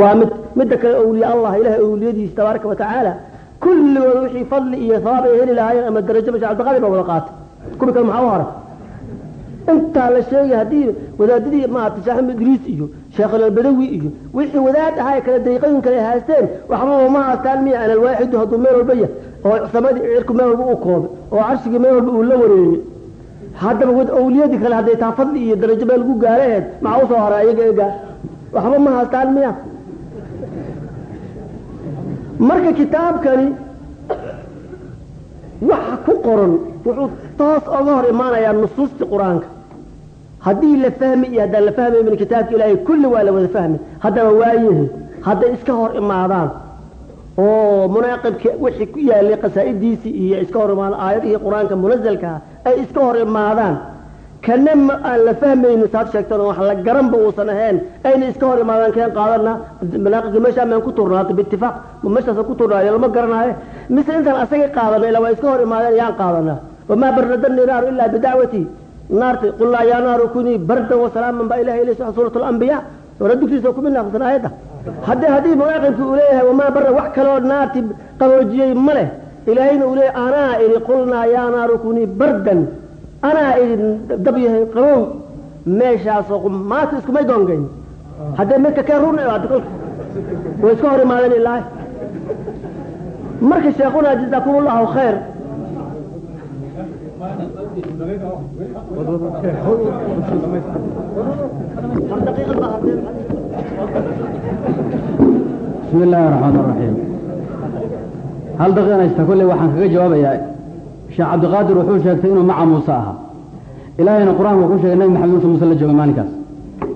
waa mid midda kale awliya allah ilahay awliyadiisa tabaaraka wa tacaala kulligood wixii fadli iyo sawaab ay heli lahaayeen ama darajo masha cabdiqaadir baa wada qaatay. Kuwi kale maxaa u haray? Intaa la sheegay haddii wadaadadii maarata sheekh axmed idriis iyo sheekh albadawi iyo wixii wadaad ahaa kala dariiqooyin kale haasteen waxbaba ma haastaan miya an alwaaxidu hadduu meel walba yahay oo samadii cirku meel walba u koobay oo carshigii meel walba uu la wareegay. Haddaba awliyadii kale hadday taa fadli iyo darajo meel lagu gaaraheed maxaa u soo haray ayaga egaa? Waxba ma haastaan miya marka kitaabkani waxa ku qoran wuxuu toos oga hor imaanayaa nusuustii qur'aanka. Haddii la fahmi iyo haddaan la fahmaymin kitaabka ilaahay kulli waa la wada fahmi. Haddaba waayahe hadday iska hor imaadaan oo munaaqibki wixii ku yaalay qasaa'idiisii iyo iska hor imaadaan aayadihii qur'aanka munazalkaa ay iska hor imaadaan kana ma aan la fahmaynin saad sheegtan oo wax la garanba uusan ahayn. Ayna iska hor imaadaan keen qaadana manaaqibka meeshaa maan ku turnaa hadda biitifaaq ma meeshaasa ku turnaayo lama garanaayo mise intaan asaga qaadana ilaa waa iska hor imaadeen yaan qaadanaa. Wamaa barada niraaru ilaa bidacwati naarta qulnaa yaa naaru kunii bardan wasalaaman baa ilahay ilay suurat alambiya ora dugtiisa ku midnaafsan aayadda. Haddii haddii munaaqibki uu leeyahay wamaa bara wax kaloo naarti qaboojiyey ma leh. Ilaahayna uu leeyahay anaa idhi qulnaa yaa naaru kunii bardan anaa idin dabyahay qabow meeshaasoo qumaata iskumay doongeyn. Haddee midka kee run way iska hor imaadeen ilaahay. Marka sheekuna jazakum allahu khayr. Bismi illaahi raxmaan raxiim hal daqiiqaysta kolley waxaan kaga jawaabayaa sheekh cabdiqaadir wuxuu sheegtay inuu maca muuse ahaa ilaahayna qur'aanka ku sheegay nabi maxamed muuse muuse la jooga maalinkaas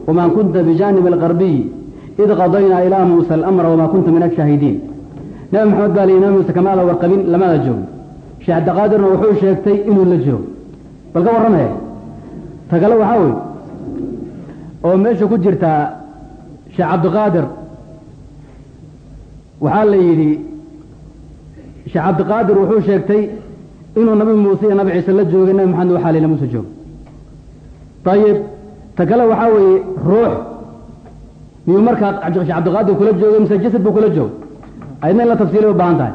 wamaa kunta bijaanibi alqarbiyi id qadaynaa ilaa muuse alamra wamaa kunta min ashaahidiin nabi maxamed baa liyi nabi muuse kamaada warqabin? Lamaada joogin sheekh cabdiqaadirna wuxuu sheegtay inuu la joogo. Bal ka warrame tagale waxaa wey oo meesha ku jirtaa sheekh cabdiqaadir waxaa la yidhi sheekh cabdiqaadir wuxuu sheegtay inuu nabi muuse iyo nabi ciise la joogay nabi maxamed waxaa la muuse joog ayib ta kale waxaa weeye ruux miyuu markaa sheekh cabdiqaadir kula joogay mise jasad buu kula joogay ayadna in la tafsiilay u baahan tahay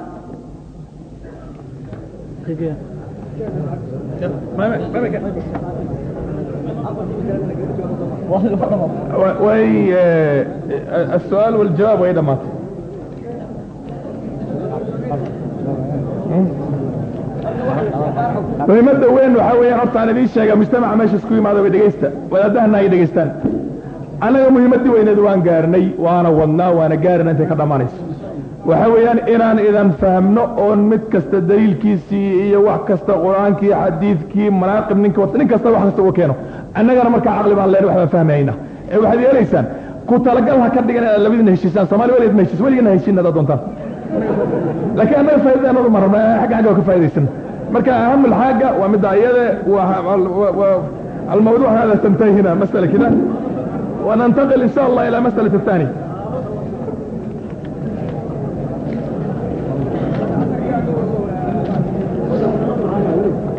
way السؤال والجواب way dhamaatay muhiimada weyn waxaa weeyaan horta aan idiin sheega mujtamaca meesha isku yimaada way dhegaysta. Wadaadahana ay dhegaystaan. Annaga muhiimadii weyneed waan gaarnay waana wadnaa waana gaarina intay ka dhammaanayso. Waxa weeyaan inaan idan fahmno oon mid kasta daliilkiisii iyo wax kasta qur'aankii xadiidkii manaaqib ninka wata nin kasta wax kasta uu keeno. Annagana markaa caqli baan leen wax baan fahmayna. Ee waxaad yeelaysaan ku talagal ha ka dhigan inaad labadiina heshiisaan soomaali weligeed ma heshiis weligana heshiin hadaad doontaan. Laakiin annaga faa'idadeennadu ma rabna xagga xagga waa ka faa'idaysana مركا اهم الحاجة ومدى ايده الموضوع هذا تنتهي هنا مسألة كده وننتقل ان شاء الله إلى مسألة الثانية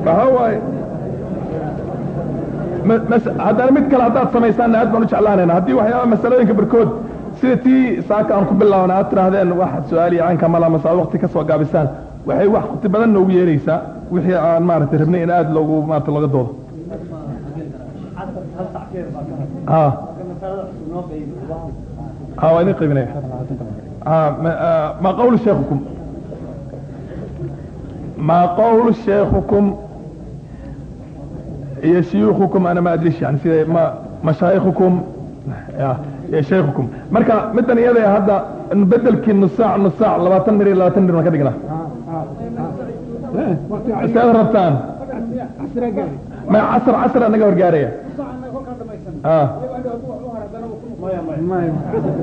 فهو هذا رميت كل عطاة سميسان هذا ما نوش على هنا هذه وحياة مسألة بركود سيدتي ساكا انكم بالله وأنا اترى هذا واحد سؤالي عنك مالا مسألة وقتك سواء قابسان وحي واحد قطي بدن نوبي ريسا wixii aan maaragtay rabnay in aada loogu maarata looga doodo. Waa idin qaybinaya. Ha ma qawlu sheekukum ma qawlu sheekukum iyo shuyuukhukum ana ma adrish yani sida ma mashaayikhukum shaykhukum marka middan iyada hadda bedelkii nusaac nusaac labaatan mir iyo labaatan mir baan ka dhignaa rabtaan? Casr casr anaga horgaaraya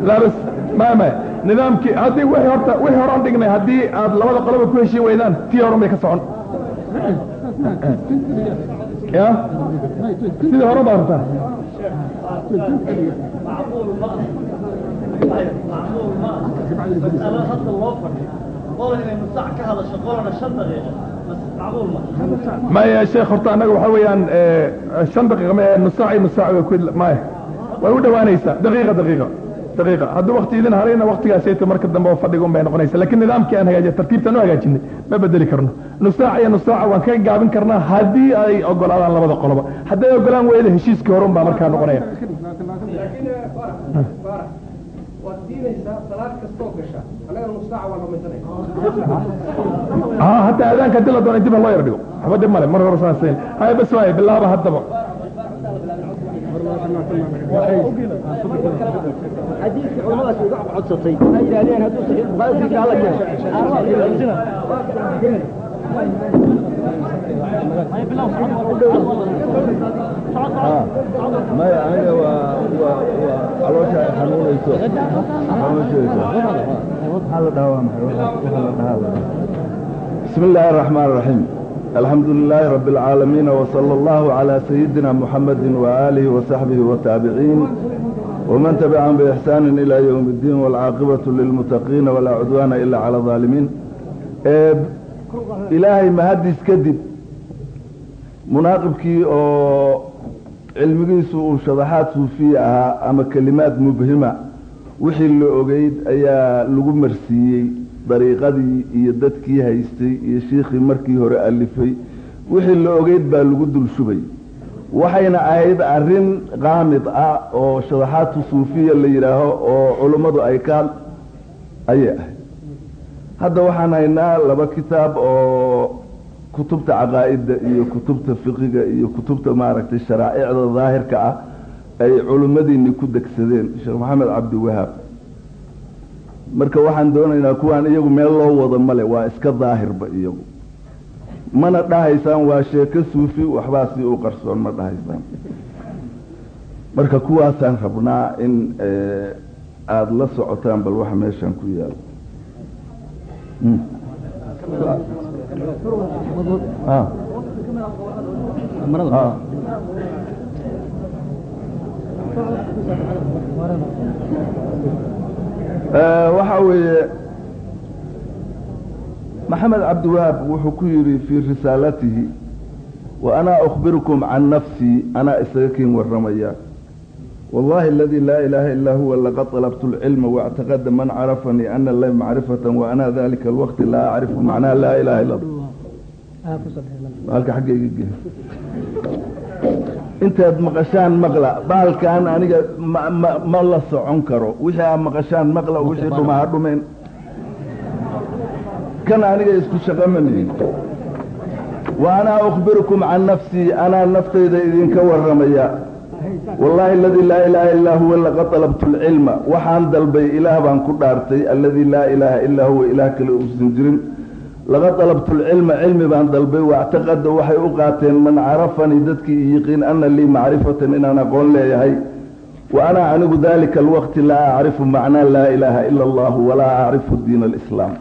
la bas ma ma nidaamkii haddii wixii horta wixii horaan dhignay haddii aad labada qoloba ku heshiin weydaan tii horan bay ka socon. Ya? Sidii hore baa rabtaan maya sheekh horta annaga waxaa weeyaan shan daqiiqa ma nus saac iyo nus saac way ku maya way u dhawaanaysaa daqiiqa daqiiqa daqiiqa. Hadduu wakti idin harayna waktigaasayta marka dambe oo fadhiga un bay noqonaysa laakiin nidaamkii aan hagaajiya tartiibtaan u hagaajinay ma bedeli karno. Nus saaca iyo nus saaca waan kaga gaabin karnaa haddii ay ogolaadaan labada qoloba. Hadday ogolaan weyda heshiiskii hore un baa markaa noqonaya آه حتى اذان كدله دون الله يرضيه حبد مال مره رساسين هاي بس واي بالله بها الدبا حديث عمرك يقع عطسي هاي علينا هدول صحيح بغاوي في ما يعني هو هو هو على وجه حنون يسوع waa maxay waxa la dhahaa بسم الله الرحمن الرحيم الحمد لله رب العالمين وصلى الله على سيدنا محمد وآله وصحبه والتابعين ومن تبعهم بإحسان إلى يوم الدين والعاقبة للمتقين ولا عدوان إلا على الظالمين إلهي ما هدي سكدب مناقبكي أو cilmigiisu uu shadaxaad suufiya ahaa ama kelimaad mubhima wixii la ogeyd ayaa lagu marsiiyey dariiqadii iyo dadkii haystay iyo shiikhii markii hore alifay wixii la ogeyd baa lagu dul shubay. Waxayna ahayd arrin qaamid ah oo shadaxaadku suufiya la yidhaaho oo culummadu ay ka ayay ahayd. Hadda waxaan haynaa laba kitaab oo kutubta caqaa'idda iyo kutubta fiqiga iyo kutubta maaragtay sharaa'icda daahirka ah ay culimmadiinni ku degsadeen sheekh maxamed cabdiwahaab marka waxaan doonaynaa kuwaan iyagu meel loo wado male waa iska daahirba iyagu. Mana dhahaysaan waa sheeko suufi waxbaa si u qarsoon ma dhahaysaan. Marka kuwaasaan rabnaa in aada la socotaan bal waxa meeshaan ku yaalo waxa weeye maxamed cabdiwahaab wuxuu ku yidhi fii risaalatihi wa anaa أkhbirukum can nafsii anaa isaga kiin waramaya wallahi aladi laa ilaha ilaa huwa laqad طalabtu اlcilma واctaqada man carafanii ana la macrifata waana dalika alwaqti laa acrifu macnaha laa ilaha ila halka xaggayga ge intaad maqashaan maqla baalkan aniga ma la socon karo. Wixii aad maqashaan maqla wixii dhuma ha dhumeen kan aniga isku shaqo ma nihin wa anaa ukhbirukum can nafsii anaa naftayda idinka waramaya wallahi aladi laa ilaaha illaa huwa laqad dalabtu lcilma waxaan dalbay ilaah baan ku dhaartay aladi laa ilaaha illaa huwa ilaah kale uusan jirin laqad dalabtu lcilma cilmi baan dalbay. Waactaqada waxay u qaateen man carafanii dadkii i yiqiin ana lii macrifatan inaan aqoon leeyahay. Wa ana anigu dalika alwaqti laa acrifu macnaa laa ilaaha ila allahu walaa acrifu diin alislaam.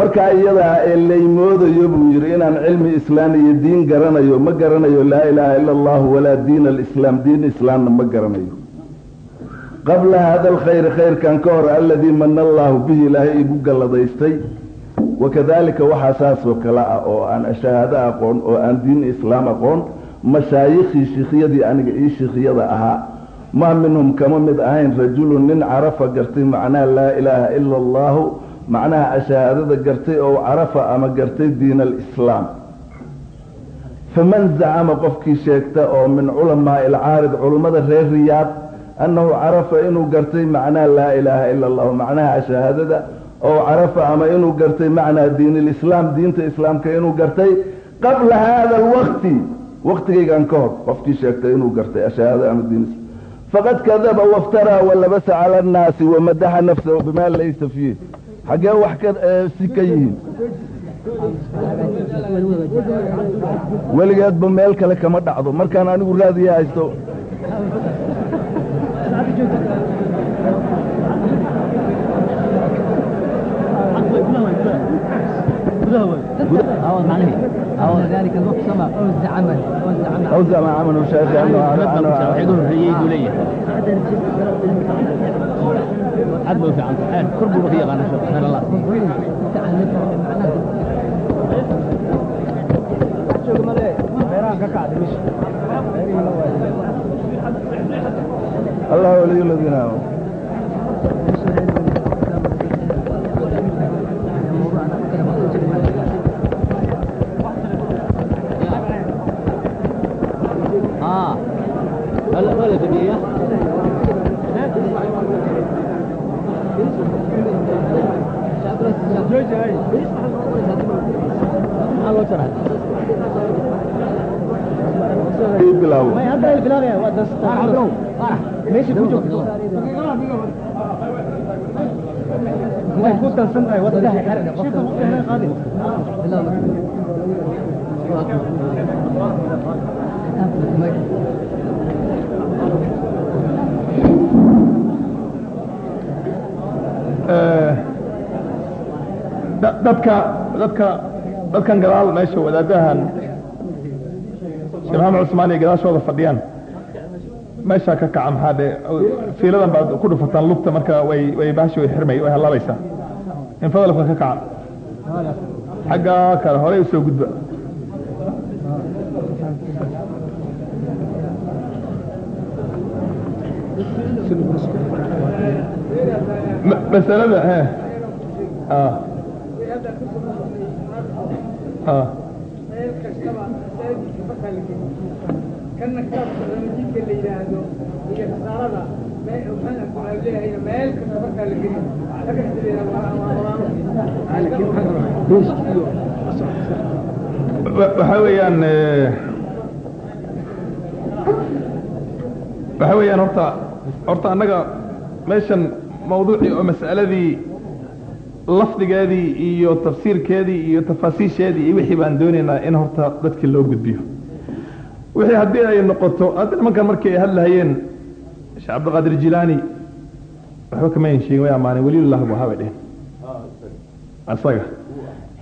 Markaa iyadaa ee laymoodayo buu yidhi inaan cilmi islaan iyo diin garanayo ma garanayo laa ilaaha ila allahu walaa diin alislaam diin islaamna ma garanayo. Qabla hada alkhayri khayrkan ka hor aladii mana allaahu bihi ilaahay igu galladaystay wakadalika waxaa saasoo kale ah oo aan shahaado aqoon oo aan diin islaam aqoon mashaayikhii shiikhiyadii aniga ii shiikhiyada ahaa maa minhum kama mid ahayn rajulun nin carafa gartay macnaha laa ilaaha ila allahu macnaha ashahaadada gartay oo carafa ama gartay diin alislaam faman zacama qofkii sheegta oo min culamaai alcaarid culummada reer riyaad annahu carafa inuu gartay macnaha laa ilaaha ila allahu macnaha ashahaadada oo carafa ama inuu gartay macnaa diin alislaam diinta islaamka inuu gartay qabla hada alwaqti waqtigaygan ka hor qofkii sheegtay inuu gartay ashahaada ama diin faqad kadaba waftaraa walabasa cala annaasi wamadaxa nafsahu bimaa laysa fiih. Xaggee wax ka si ka yihiin. Weligeedba meel kale kama dhacdo. Markaan anigu raadiya haysto أو معلش أو ذلك الوقت سما أوزع عمل. أوزع عمل. أوزع ما عمل وشاف عمل. وشاهدون في دولية حد في عمل. إيه، كربوا في غانا شو سبحان الله. الله ولي الذين آمنوا. Dadka dadka dadkan gadaal meesha wadaadahan sheekh maxamed cusmaan iyo gadaashooda fadhiyaan. Meeshaa ka kaca maxaa dhe fiiladan baad ku dhufataan lugta marka way way baashi way xirmay way hallaabaysaa in fadalka ka kaca. Xaggaa kale horey u soo gudba. Ma- masalada eh. Ah meel kastaba masaajidka markaa la geliyo kana kitaabka masjidka la yidhaahdo iyo risaalada me- maxaan ku leeyahay meel kasta markaa la geliyo agasideeda waa Wa- waxa weeyaan eh, waxa weeyaan horta horta annaga meeshan mawduucii oo mas'aladii lafdigeedii iyo tafsiirkeedii iyo tafaasiisheedii iyo wixii baan doonaynaa in horta dadkii loo gudbiyo. Wixii haddii ay noqoto hadda nimankan markii ay hadlahayeen sheekh cabdiqaadir jilaani waxba kama yin sheegin way ammaaneen weliyullah buu ahaa bay dheheen. Asaga.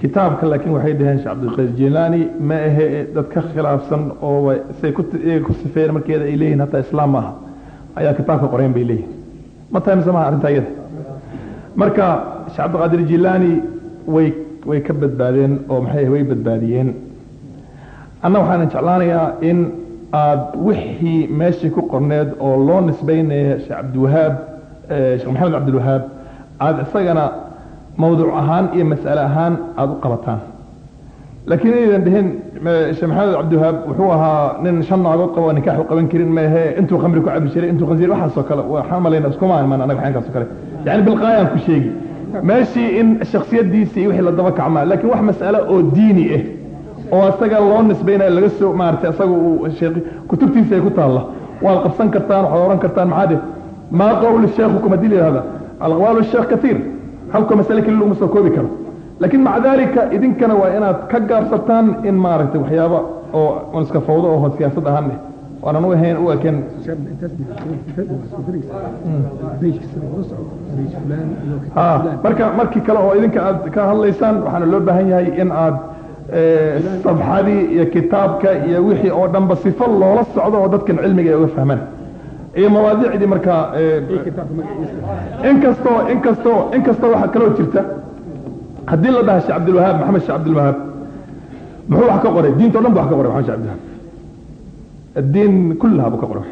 Kitaabka laakiin waxay dhaheen sheekh cabdiqaadir jilaani ma ahe dad ka khilaafsan oo say ku iyaga ku sifeeyeen markeeda ay leeyihiin hataa islaam ma aha ayaa kitaabka qoreen bay leeyihiin ma tahay mise maha arrinta iyada marka sheekh cabdiqaadir jilaani way way ka badbaadeen oo maxay way badbaadiyeen. Anna waxaan jeclaanayaa in aad wixii meeshii ku qorneed oo loo nisbaynaya sheekh cabdiwahaab eh, sheekh maxamed cabdilwahaab aad isagana mawduuc ahaan iyo mas'ale ahaan aada u qabataan. Laakiin inaydan dhihin me- sheekh maxamed cabdiwahaab wuxuu ahaa nin shan naagood qabo nikaax u qaban karin maahe intuu khamri ku cabi jiray intuu khansiir waxaasoo kale waxaan malayna iskuma iman anaga waxyaankaas oo kale. Yani bilqaayaan ku sheegi meeshii in shaksiyadiisa iyo wixii la daba kacmaa. Laakiin wax mas'ale oo diini ah oo isaga loo nisbaynayo laga soo maartay isaga uu sheekh kutubtiisa ay ku taalla. Waad qabsan kartaan waxaad oran kartaan maxaa dhe maa qawlu sheekhukum haddii la yidhahda alaqwaalu sheekh katiir halka masale keli laguma soo koobi karo. Laakiin maca dalika idinkana waa inaad ka gaabsataan in maaragtay waxyaaba oo iska fawdo oo siyaasad ahaan eh waanan u ahayn u ekeen ha marka markii kale oo idinka aad ka hadlaysaan waxaana loo baahan yahay in aad eh, sabxadii iyo kitaabka iyo wixii oo dhanba sifo loola socdo oo dadkan cilmiga ay uga fahmaan. Iyo mawaadiicdii markaa eh, inkastoo inkastoo inkastoo waxaa kaloo jirta haddii la dhaha sheekh cabdilwahaab maxamed sheekh cabdilwahaab muxuu wax ka qoray? Diinta o dhan bu wax ka qoray maxamed sheekh cabdilwahaab addiin kullaha buu ka qoray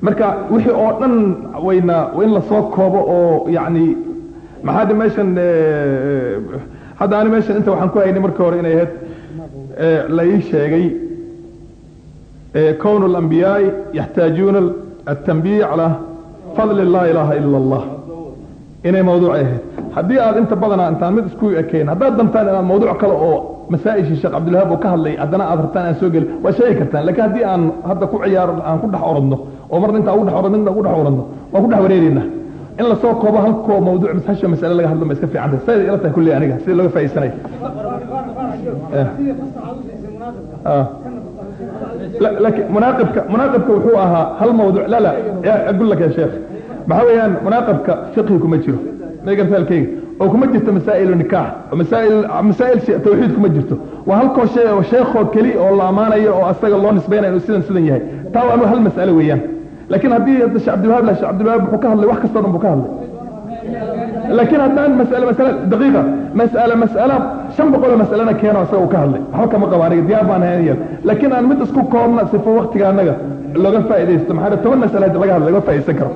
marka wixii oo dhan wayna in lasoo koobo oo yacni maxaa de meeshan eh, hadda ani meeshan inta waxaan ku haynay markii hore inay ahayd eh, la ii sheegay eh, كون الأنبياء يحتاجون التنبيه على فضل الله إله إلا الله inay mawduuc ay ahayd haddii aad inta badanaa intaan mid isku ekayn haddaad dantaan inaad mawduuc kale oo masaaishii sheekh cabdilwahaab oo ka hadlay haddana aad rabtaan aan soo gelin waa sheegi kartaan laakiin haddii aan hadda ku ciyaaro aan ku dhex orodno oo marna intaa ugu dhex orodno inta ugu dhex orodno waan ku dhex wareereynaa in la soo koobo halkoo mawduuc masasho masale laga hadlo ma iska fiicanta siday ila tahay kulley aniga sidii looga faa'iisanay eh. ah. laakiin munaaqibka munaaqibka wuxuu ahaa hal mawduuc. La la gul lak ya sheekh. Maxaa weeyaan munaaqibka fiqhi kuma jiro. Meegartaalkeyga oo kuma jirto masaa'il nikaax masaa'il masaa'il si tawxiid kuma jirto. Waa halkoo shay oo sheekho kali oo la amaanayo oo asaga loo nisbaynayo inuu sidan sidan yahay. Taa waa hal mas'alo weeyaan. Laakiin haddii cabdilwahaab la cabdilwahaab wuxuu ka hadlay wax kastoo dhan buu ka hadlay. Laakiin haddaan mas'ale mas'ale daqiiqa mas'ale mas'ale shan boqol oo mas'alena keeno asaga uu ka hadlay. Waxba kama qabo aniga diyaar baan ahayn laakiin aan mid isku koobna sifo waqtiga annaga looga faa'iidaysto. Maxaa toban mas'ale laga hadlay laga faa'iidaysan karo.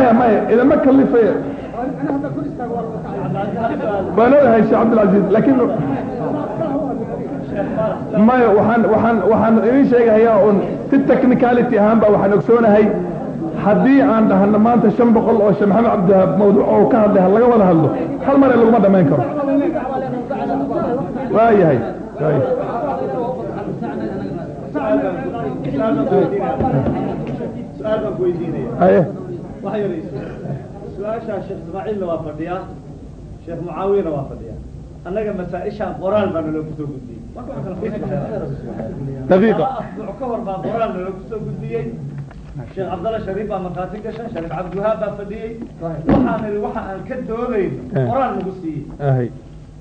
هي ما هي إذا ما كلف هي بلا هي شيخ عبد العزيز لكنه maya waxaan waxaan waxaan idin sheegahayaa un si technicality ahaan baa waxaan ogsoonahay haddii aan dhahno maanta shan boqol oo sheekh maxamed cabdiwahaab mawduuc oo ka hadlay ha laga wada hadlo hal mar ee laguma dhammayn karo waayahay waayahay su'aal baan ku weydiinaya waxa yarayso. Su'aashaa sheekh ismaaciilna waa fadhiyaa sheekh mucaawiyana waa fadhiyaa annaga masaa-ishaan qoraal baa naloo ku soo gudbiyey. Asbuuc ka hor baa qoraal naloo ku soo gudbiyey. Sheekh cabdalla shariif baa markhaati gashan shariif cabdiwahaab baa fadhiyey. Waxaan idhi waxa aan ka doodayn qoraal nagu siiyey.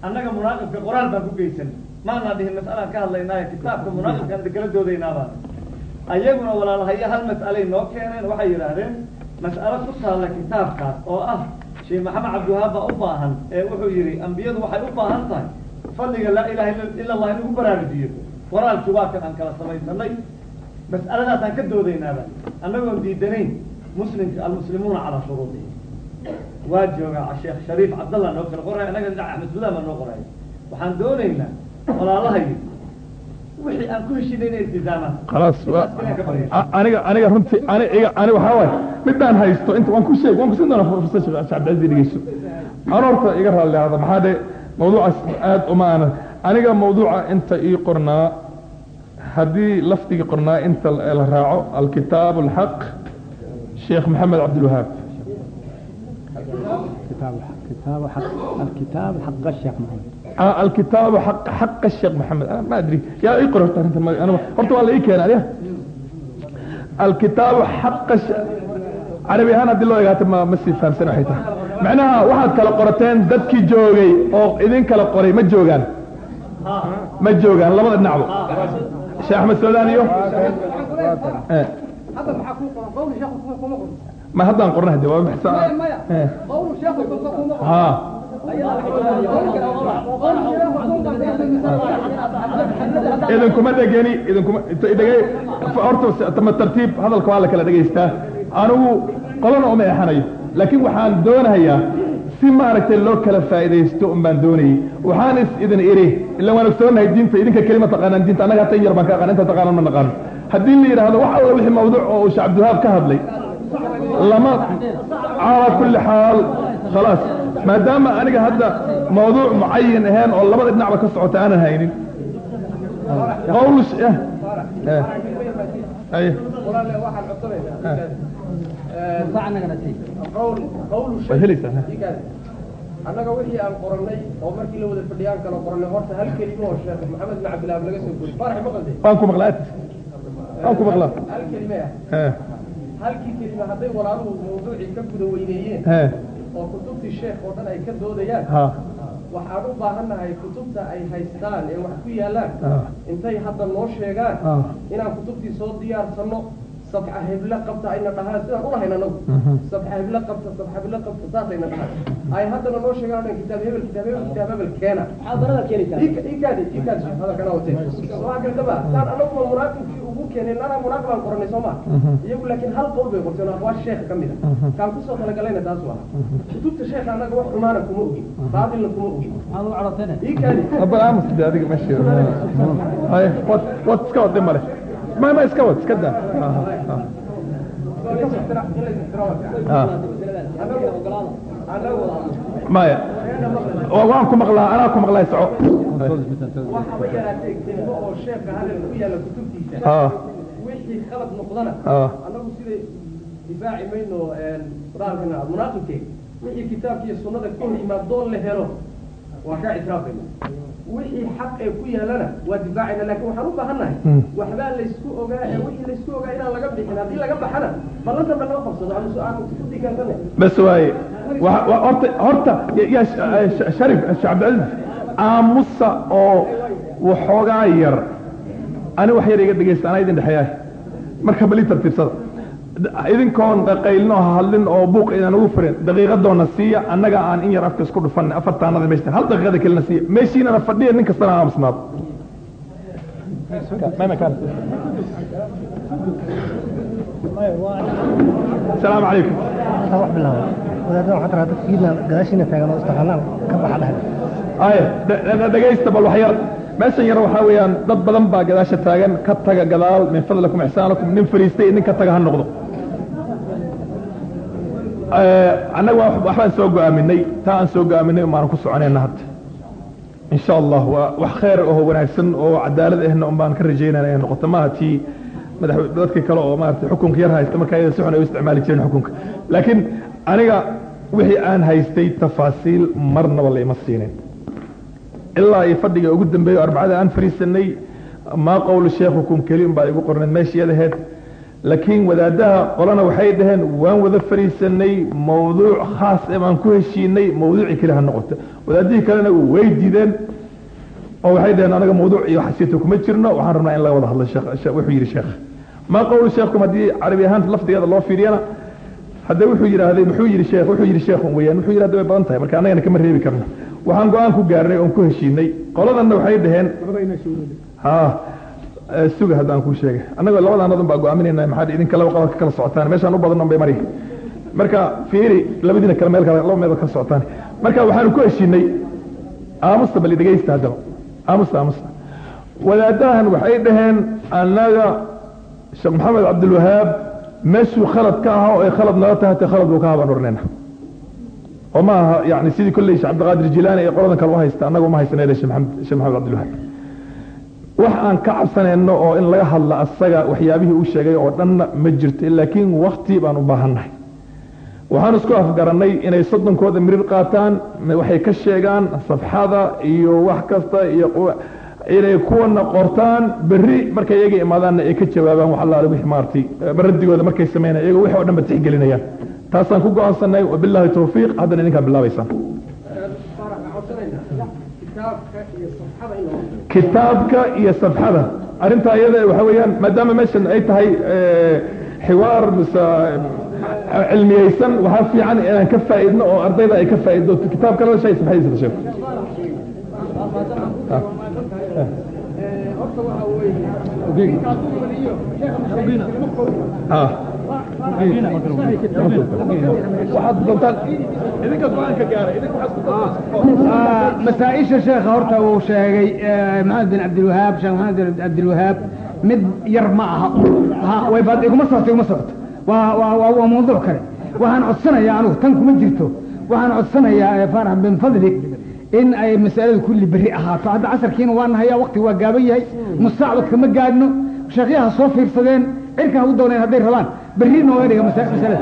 Annaga munaaqibka qoraal baan ku geysan. Maanaa dhihin mas'alaan ka hadlaynaayo kitaabka munaaqibkaan kala doodaynaabaan ayaguna walaalahaya hal mas'alay noo keeneen waxay yidhaahdeen mas'alo ku taalla kitaabkaas oo ah sheekh maxamed cabdiwahaab baa u baahan ee wuxuu yidhi ambiyadu waxay u baahan tahay fadliga laa ilaha ila allah in lagu baraarujiyo qoraalkii waa kan aan kala samaysanay. Mas'aladaasaan ka doodaynaaba annagoon diidanayn muslimka almuslimuuna calaa shuruudihi. Waa joogaa sheekh shariif cabdallah noo kala qoray annaga dhinac axmed sudan baa noo qoray waxaan doonaynaa walaalahayo aniga aniga runtii aniga waxaa waaye midaan haysto inta waan ku sheeg waan ku siin doonaa fursad shacbiciisi dhegeyso. Aan iga raalli maxaa dhee mawduucaas aad uma aana aniga mawduuca inta ii qornaa haddii lafdigii qornaa inta la raaco alkitaab alxaq sheekh maxamed cabdilwahaab kitaab kitaab kitaab xaqa sheekh maxamed. الكتاب حق حق الشيخ محمد أنا ما ادري يا اقرا انت انت ما- انا قلت والله ايه كان عليها الكتاب حق الش... عربي انا دي لو يغات ما مسي فهم سنه حيتا معناها واحد كلا قرتين ددكي جوغي او idin kala qoray ma joogan ma joogan labada dhinacba sheekh axmed suudaan iyo Eh, هذا محكو قول شيخ كما قلت ma haddaan qornay de waa maxsa Eh, قول شيخ كما قلت ha idinkuma dhegeni horta tama tartiib hadalka waa la kala dhegaystaa anigu qolana uma eexanayo laakiin waxaan doonayaa si maaragtay loo kala faa'iidaysto un baan doonayay waxaan is idin iri ila waan ogsoonahay diinta idinka kelima taqaanaan diinta annaga hata in yar baan ka aqaan inta taqaanan ma naqaano haddii la yidhaahdo wax alla wixii mawduuc oo uu sheekh cabdiwahaab ka hadlay lama calaa kulli xaal khalaas maadaama aniga hadda mawduuc mucayin ahayn oo labada dhinacba ka socota aanan haynin. Qaws eh. eh. eh. annaga wixii aan qorannay oo markii la wada fadhiyaan kala qorannay horta hal kelimo oo sheekh maxamed bin cabdillaab laga soo guuriyey farax maqalde waan ku maqlaa waan ku maqlaa hal kelime ah. Halkii kelime hadday walaaluhu mawduucii ka guda weyneeyeen oo kutubtii sheekh oo dhan ay ka doodayaan. Waxaan u baahannahay kutubta ay haystaan ee wax ku yaalaan. Intay hadda noo sheegaan. Inaan kutubtii soo diyaarsanno sabxa hebla qabta ayna dhahaa sidaan unahayn anagu sabxa hebla qabta sabxa hebla qabta saasayna dhahaa ay haddana noo sheegaan kitaab hebel kitaab hebel kitaab hebel keena ikaade ikaade sheekada kana watee waa gartaba saan anagu ma munaafiqkii ugu keenay nana munaaqib aan qoranay soo ma iyagu laakiin hal qowl bay qorteen aqwaa sheekh ka mid a kaan ku soo talagalayna taasu ahaa kutubta sheekha anaga wax xumaana kuma ogin baadilna kuma ogin ikaade abal aamus adiga ma sheego waad iska wadde male ma ma iska wad iska daa maya Wa- waan ku maqlaa anaa ku maqlaa soco wixii khalad noqdana annagu siday difaaci mayno qoraalkana munaaqibkeega wixii kitaabka iyo sunnada ka hor yimaadoo la helo waa kaa ictiraafayna wixii xaq ee ku yaalana waa difaacayna laakiin waxaan u baahannahay Hmm. waxbaa laysku ogaa ee wixii laysku ogaa inaan laga bixin haddii laga baxana ballan dambe laga qabsado ama su'aal ku dikansane bas waaye wa- wa- horta horta ya- ya sh- sh- sharif cabdilcaziz aamusa oo waxoogaa yar. Ani wax yar iga dhegaysta anaa idin dhexeeyaay marka bali tartiibsada idinkoon qaqaylin oo hadlin oo buuq idaan ugu furin daqiiqadoona siiya annaga aan in yar afka isku dhufan afartaanada meeshtan hal daqiiqada kelina siiya meeshiinana fadhiya nin kastana aan aamusnaado ما مكان السلام عليكم wax bilaabo wadaadada waxaa tiraa dadka iidna gadaashiina taagan oo istaqaalaan ka baxa dhexda aye dhegaysta bal waxyar meeshan yar waxaa weeyaan dad badan baa gadaasha taagan ka taga gadaal min fadlikum ixsaanakum nin fariistay nin ka taga ha noqdo annaga waxbaan soo go'aaminay. Taa aan soo go'aaminay umaanu ku soconayna hadda. In sha allah waa wax khayr oo wanaagsan oo cadaalad ahna un ka rajaynana inay noqoto. Maaha tii kale oo maarata xukunka yar haysta marka ayada si xun ay u isticmaali jireen xukunka. Laakiin aniga wixii aan haystay tafaasiil marnaba la ima siinin. Ilaa iyo fadhiga ugu dambeeyo arbacada aan fariisanay maa qowlu sheekhukum keli un baa igu qorneed meeshiyadaheed laakiin wadaadaha qolana waxay dhaheen waan wada fariisanay mawduuc khaas baan ku heshiinay mawduucii keli ha noqoto. Wadaadihii kalena way diideen oo waxay dhaheen anaga mawduuc iyo xasiito kuma jirno waxaan rabnaa in laga wada hadlo wuxuu yidhi sheekh maa qowlu sheekhukum haddii carabi ahaanta lafdigeeda loo fiiriyana? Hadde wuxuu yidhaahday muxuu yidhi sheekh wuxuu yidhi sheekhun weeyaan. Wuxuu yidhahda way badan tahay marka annagana kama reebi karno waxaan go'aan ku gaarnay oon ku heshiinay. Qoladanna waxay dhaheen ha suga haddaan kuu sheegay. Annagoo labadaanadun baa go'aaminayna maxaa idinka laba qodobka kala socotaan. Meeshaan u badan bay mari. Marka fiiri labadiina kale meel kale laba meel kala socotaan. Marka waxaanu ku heshiinay aamusta bali dhegaysta haddaba. Aamusta aamusta. Wadaadahan waxay dhaheen annaga sheekh maxamed cabdilwahaab meeshuu khalad ka ahaa oo ay khalad nala tahay khalad buu ka habaan ornayna oo ma aha yani sidii kolley sheekh cabdiqaadir jilaani ee qoladan kale u haysta annaga uma maxamed sheekh maxamed cabdilwahaab wax aan ka cabsanayno oo in laga hadla asaga waxyaabihii uu sheegay oo dhanna ma jirto laakiin wakti baan u baahannahay waxaan isku afgarannay inay soddonkooda mirir qaataan waxay ka sheegaan safxada iyo wax kasta iyo inay kuwana qortaan berri markay iyaga imaadaanna ay ka jawaabaan wax allaale wixii maartay baradigooda markay sameynaya iyago wixii oo dhan ba tixgelinayaan. Taasaan ku go'aansanay wabilaahi tawfiiq haddana idinkaa bilaabaysaan kitaabka iyo safxada arrintaa iyada waxa weeyaan maadaama meeshan ay tahay xiwaar mise cilmiyeysan waxaa fiican inaan ka faa'iidno oo ardayda ay ka faa'ido kitaabka la shay safxadiisa sheeg waxaad doontaan idinka go'aanka gaara idinka waxaad masaaisha sheekha horta uu sheegay maxamed bin cabdilwahaab sheekh maxamed bin cabdilwahaab mid yar ma aha. Iguma socoto iguma socoto waa mawduuc kale waxaan codsanayaa anugu tan kuma jirto. Waxaan codsanayaa farax bin fadlik in ay masaladu kulli berri ahaato. Hadda casarkiina waa nahayaa wakti waa gaaban yahay. Mustaacbad kama gaadhno. Sheekyaha soo fiirsadeen cirkan u dooneen hadday rabaan berri nooga dhiga masalada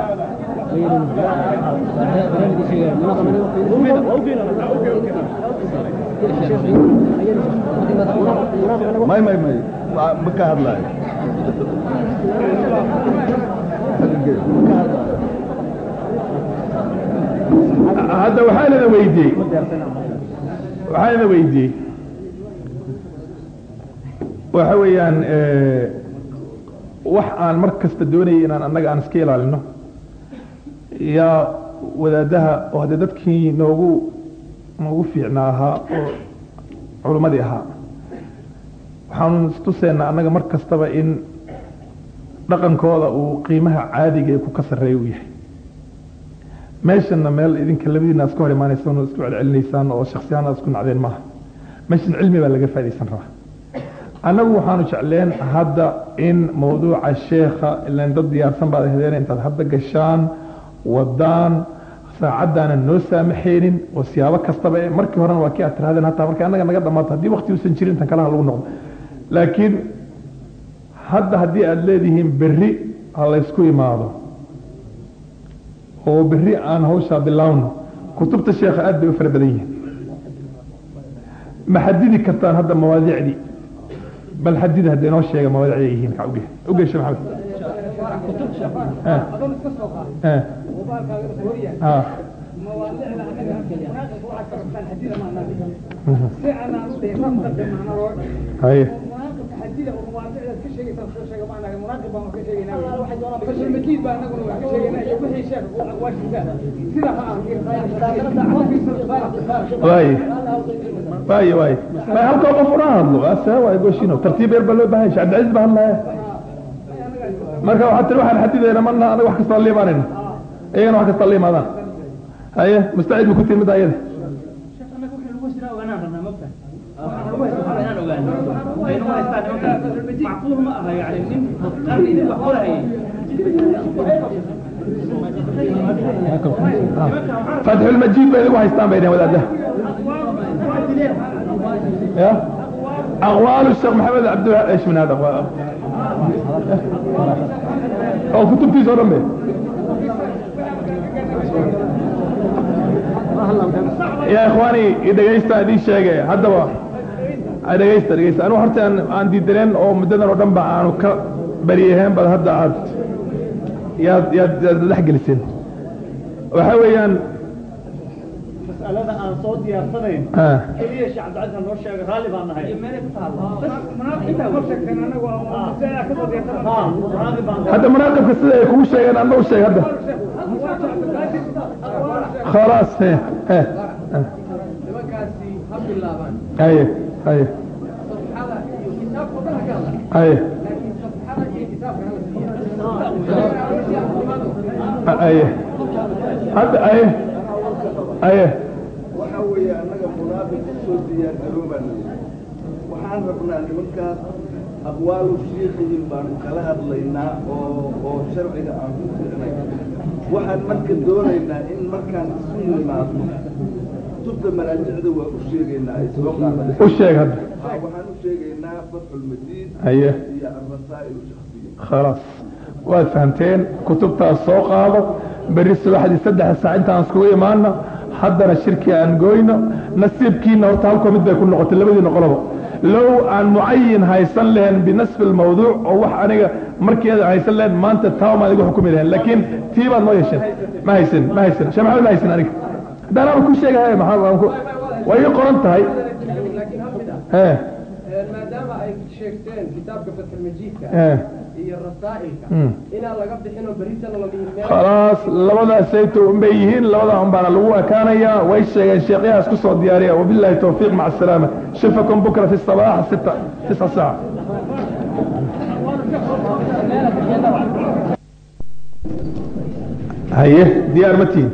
may may may ma ka hadlaayo hadda waxaa lana weydiiyey waxaa lana weydiiyey waxa weeyaan wax aan mar kasta doonayay inaan annaga aan iska ilaalino. Yaa wadaadaha oo haddee dadkii noogu noogu fiicnaa ahaa oo culummadii ahaa waxaanu istuseennaa annaga mar kastaba in dhaqankooda uu qiimaha caadiga ee ku ka sarreeya uu yahay. Meeshanna meel idinka labadiina iska hor imaanaysaan oo isku celcelinaysaan oo shaksiyaana isku nacdeen maaha. Meeshan cilmi baa laga faa'idaysan rabaa annagu waxaanu jecleen hadda in mawduuca sheekha ilan dad diyaarsan baad ahdeen intaad hadda gashaan wadaan saacaddaana noo saamaxaynin oo siyaabo kastaba e markii horena waa kii aad tirahdeen hataa markii annaga naga dhammaato haddii wakti uusan jirin intan kalaha lagu noqdo. Laakiin hadda haddii aada leedihiin berri ha laysku imaado oo berri aan hawshaa bilaawno kutubta sheekha aad bay u fara badan yihiin. Ma xadidi kartaan hadda mawaadicdii bal xadida hadda inoo sheega mawaadicday yihiin ka uge uge sheekh maxamed haye waaye may halkoo qof una hadlo ase waay goshino tartiib yar baa loo baahan yahay cabdicasiis baa hadlaya marka waxaad tiri waxaan xadidayna mana anaga wax kastaa la imaanayna iyagana wax kastaa la imaadaan haye mustacid ma ku timid ayada فتح المجيد بين وحيستان بينهم الأداء يا؟ أغوال الشيخ محمد عبد الله إيش من هذا أغوال؟ أو كتب في زرمة؟ يا إخواني إذا جيست هذه الشيء هذا واحد. Dhegaysta dhegaysta. Anigu horta aan aan diidaneen oo muddadan oo dhan ba aanu ka baryaheen bad hadda aad yaad yaad yaad dhex geliseen waxa weeyaan mas'alada aan soo diyaarsanayn ah keliya sheekh cabdicasiis noo sheega raalli baan nahay. Ha, raalli baan nahay. hadda munaaqibka sida ay kugu sheegeen anna u sheeg hadda khalaas he he nimankaasi ha bilaabaan haye haye safxada iyo kitaabka dhan ka hadla haye laakiin safxada iyo kitaabka hala siiya haye hadda haye haye waxa kutubta maraajicda waa u sheegaynaa ay soo qaadaan u sheeg hadda. Waxaan u sheegaynaa fatxulmajiid haye iyo alrasaa'il shakhsiya khalaas waad fahamteen kutubtaas soo qaado berri subaxdii saddex saac intaan iskugu imaano haddana shirki aan gooyno nasiibkiina horta halkoo mid bay ku noqotay labadiina qoloba low aan mucayin haysan lahayn binasfi lmawduuc oo wax aniga markeeda haysan lahayn maanta taa maan igu xukumi lahayn laakiin tii baad noo yeesheen. Ma haysan ma haysan shee maxamed ma haysan aniga haddaan aan ku sheegaya maxaa way ii qoran tahay. Maadaama ay sheegteen kitaabka fatxulmajiidka iyo rasaa'ilka Mm. inaan laga bixin oo beritana la dhihin meel khalaas labadaas sayto unbay yihiin labadaa un baana lagu ekaanayaa way sheegeen sheekyahaas ku soo diyaariya. Wabillahi towfiiq maca asalaama shifakum bukra fi sabaax sita tisca saaca haye diyaar ma tihin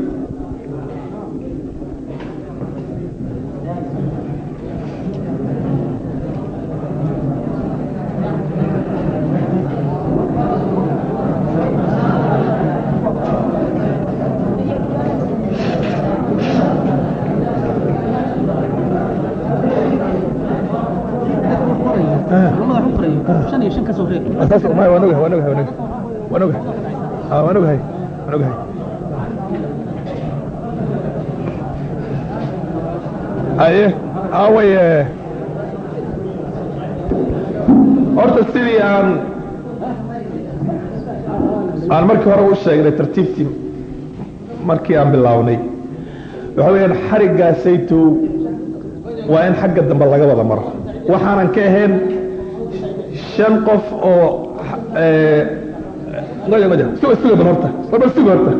shan iyo shan ka soo reeb asaas ma waan ogahay waan ogahay waan ogahay waan ogahay ah waan ogahay waan ogahay haye aawaye horta sidii aan aan markii hore u sheegnay tartiibtii markii aan bilownay waxa weeyaan xariggaasayto waa in xagga dambe laga wada maro. Waxaanan ka ahayn shan qof oo eh, ngoja ngoja suga suga ban horta. Bal suga horta.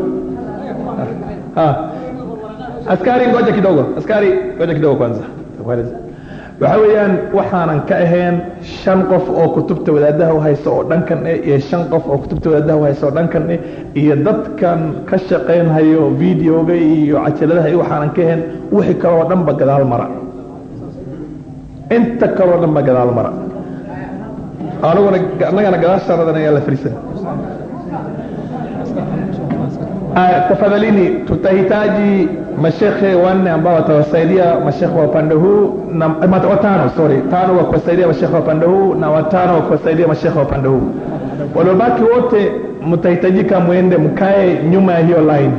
Ha askari ngoja kidogo askari ngoja kidogo kwanza. Waxa weeyaan waxaanan ka ahayn shan qof oo kutubta wadaadaha u haysta oo dhankan eh iyo shan qof oo kutubta wadaadaha u haysta oo dhankan eh iyo dadkan ka shaqaynhayo videoga iyo cajaladaha iyo waxaanan ka ahayn wixii kaloo dhan ba gadaal mara. Inta kaloo dhan ba gadaal mara aniguna annagana ayaa la tafadhalini tutahitaji mashekhe wanne ambao watawasaidia mashekhe wa upande huu na watano sorry tano wa kuwasaidia mashekhe wa upande huu na watano wa kuwasaidia mashekhe wa upande huu waliobaki wote mtahitajika mwende mkae nyuma ya hiyo line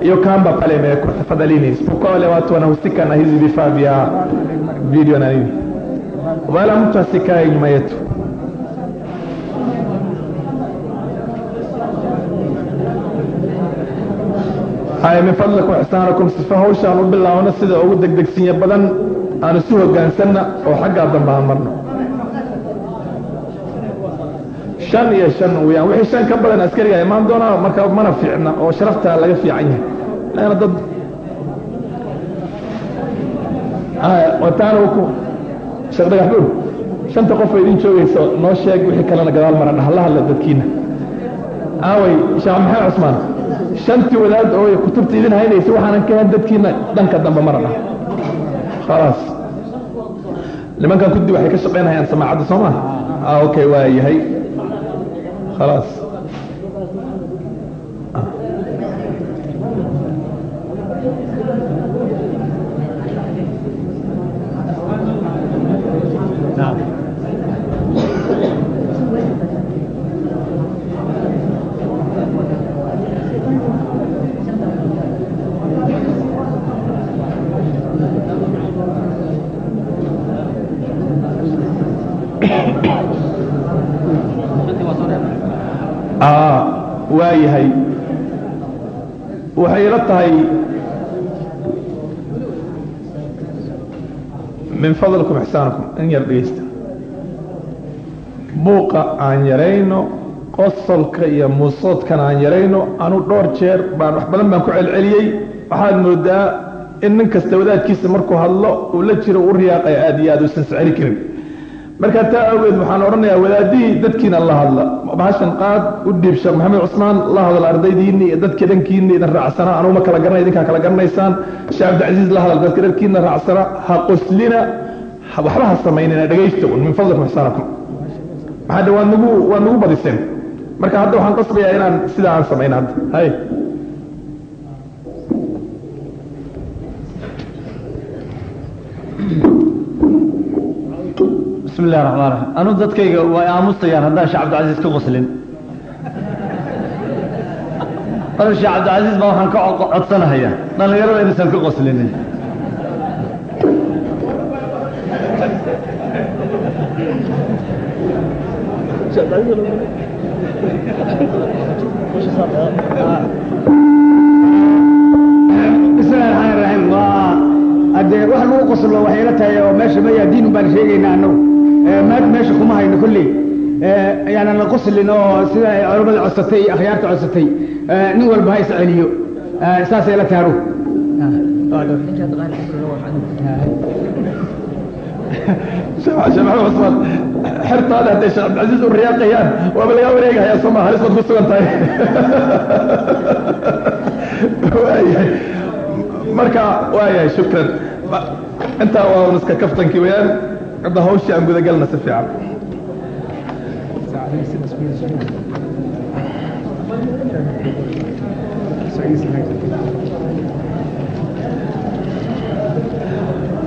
hiyo kamba pale imewekwa tafadhalini isipokuwa wale watu wanahusika na hizi vifaa vya video na nini wala mtu asikae nyuma yetu haya min fadlikum ixsaanakum sifa hawshaan u bilaawno sida ugu degdegsinya badan aan isu hogaansanna oo xaggaa dambe aan marno. Shan iyo shan weyaan wixii shan ka badan askariga imaan doonaa marka mana fiicna oo sharaftaa laga fiican yahay. Leana dad wataana ku sheekh dhagax buur shanta qof oo idin joogayso noo sheeg wixii kalena gadaal mara dhahala hadla dadkiina aaway sheekh maxamed cusmaan shantii wadaad oo kutubta idin haynaysa waxaanan ka hayn dadkiina dhanka dambe mara dhah khalaas. Nimankan kudi waxay ka shaqaynayaan samaacadda soo ma ah okay waa yahay. Khalaas waa yahay. Waxay ila tahay min fadlikum ixsaanakum in yar dhegeysta buuqa aan yarayno qosolka iyo muusoodkana aan yarayno anu dhowr jeer baan wax badan baan ku celceliyey. Waxaad moodaa in nin kasta wadaadkiisa markuu hadlo uu la jiro u riyaaqaya aad iyo aad uusan sicri karin markaa taa awgeed waxaan odhanayaa wadaadihii dadkiina la hadla. Bahashan qaad u dhiib sheekh maxamed cusmaan la hadla ardaydiinni iyo dadka dhankiinni idin raacsana. Anugu ma kala garanay idinkaa kala garanaysaan. Sheekh cabdicasiis la hadla dadka dhankiinna raacsana. Ha qoslina waxba ha samaynina dhegaysta un min fadlikum ixsaanakum maxaa dhe waad nagu waad nagu badiseen. Marka hadda waxaan qasbayaa inaan sidaa aan samayna hadda. Hay bismi illahi raxmaan raxiim anu dadkayga way aamusayaan haddaan sheekh cabdilcasiis ka qoslin marka sheekh cabdilcasiis baa waxaan ka codsanahayaa. Dhallinyarada inaysan ka qoslinin bismillahi raxmaan raxiim waa haddee wax lagu qoslo waxay ila tahay oo meesha maya diin baan sheegaynaa annagu meesha kuma hayno kolley yaanan la qoslin oo sida culamada codsatay iyo akhyaarta codsatay nin walba ha is celiyo saasay tahay anugu sheekh cusmaan xertaada hadday sheekh cabdilcasiis u riyaaqayaan waaba lagaa wareegahayaa soo maa halis baad ku sugan tahay. Waayahay marka waayahay shukran. Intaa waa iska kaftankii wayaan hadda hawshii aan gudagalna si fiican.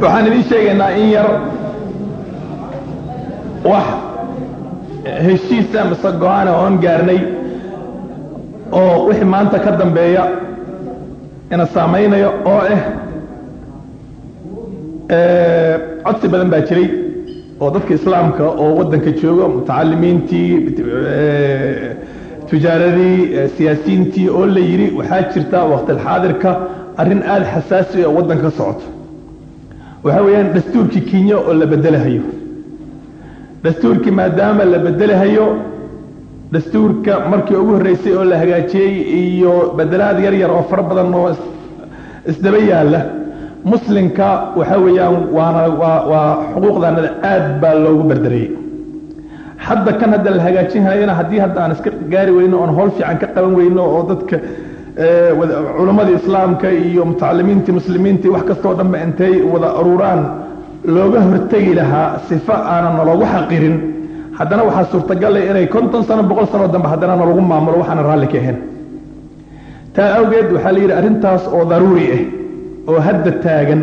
Waxaan idiin sheegaynaa in yar wax heshiisa mise go'aana oon gaarnay oo wixii maanta ka dambeeya ina saamaynayo oo ah codsi badan baa jiray oo dadka islaamka oo waddanka jooga mutacalimiintii tujaaradii siyaasiyiintii oo la yidhi waxaa jirta waqtilxaadirka arrin aada xasaasi oo waddanka ka socoto waxaa weeyaan dastuurkii kenya oo la bedelahayo dastuurkii maadaama la bedelahayo dastuurka markii ugu horreysay oo la hagaajiyey iyo bedelaad yar yar oo fara badan oo isdaba yaalla muslimka waxaa weeyaan waana waa waa xuquuqdanada aad baa loogu berderayey hadda kan hadda la hagaajinhayana haddii hadda aan iska gaari weyno oon howl fiican ka qaban weyno oo dadka culammadii islaamka iyo mutacalimiintii muslimiintii wax kastoo dhanba intay wada aruuraan looga hortegi lahaa sifa aanan naloogu xaqirin haddana waxaa suurtagalay inay konton sano boqol sano dambe haddana nalagu maamulo waxaana raalli ka ahayn. Taa awgeed waxaa la yidhi arrintaas oo daruuri ah oo hadda taagan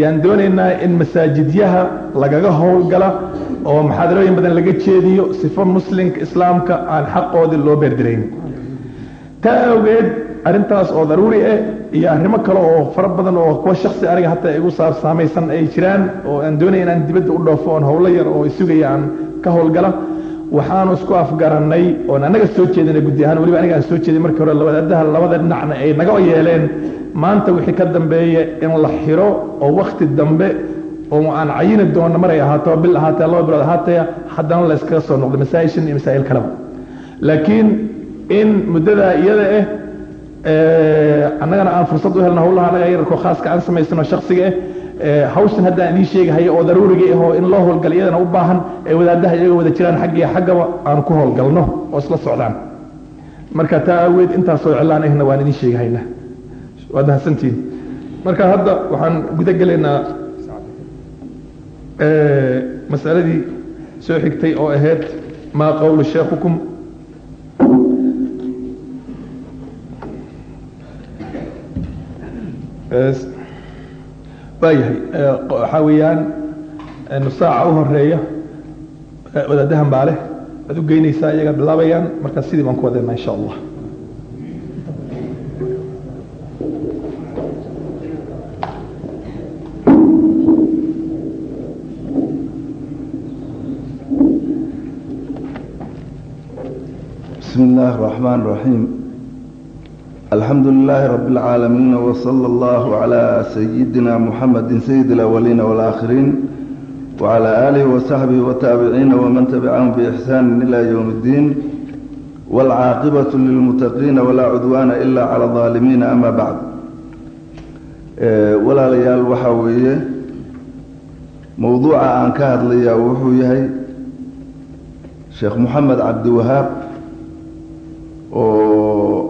yaan doonaynaa in masaajidyaha lagaga howlgala oo muxaadarooyin badan laga jeediyo sifo muslimka islaamka aan xaqoodii loo beerdirayn. Taa awgeed arrintaas oo daruuri ah iyo arrimo kale oo fara badan oo kuwa shaksi aniga hataa igu saamaysan ay jiraan oo aan doonaya inaan dibadda u dhoofo oon howlo yar oo isugaya aan ka howlgala waxaanu isku afgarannay oon annaga soo jeedina guddi ahaan weliba aniga aan soo jeeday markii hore wadaadaha labada dhinacna ay naga yeeleen. Maanta wixii ka dambeeya in la xiro oo wakti dambe oo aan cayini doono maray ahaato bil ahaatee laba bilood ahaatee haddana la iskaga soo noqdo masaa'ishan iyo masaa'il kaleba laakiin in muddadaa iyada ah annagana aan fursad u helno howlaha annaga yararkoo khaaska aan samaysano shaksiga ah hawshan haddaan idiin sheegahayo oo daruuriga ah oo in loo howlgalo iyadana u baahan ee wadaadaha iyaga wada jiraan xaggiyo xaggaba aan ku howlgalno oo isla socdaan. Marka taa aaweed intaasoo iclaan ahna waan idiin sheegahaynaa waad mahadsantihin marka hadda waxaan guda gelaynaa masaladii soo xigtay oo ahayd maa qowlu sheekukum waayahay waxaa weeyaan nusaaca u horeeya wadaadahan baa leh waad u geynaysaa iyaga bilaabayaan markaa sidii baan ku wadeynaa insha allah بسم الله الرحمن الرحيم الحمد لله رب العالمين وصلى الله على سيدنا محمد سيد الأولين والآخرين وعلى آله وصحبه وتابعين ومن تبعهم بإحسان إلى يوم الدين والعاقبة للمتقين ولا عدوان إلا على الظالمين أما بعد ولا ليال وحوية موضوع عن كهد ليا وحوية شيخ محمد عبد الوهاب oo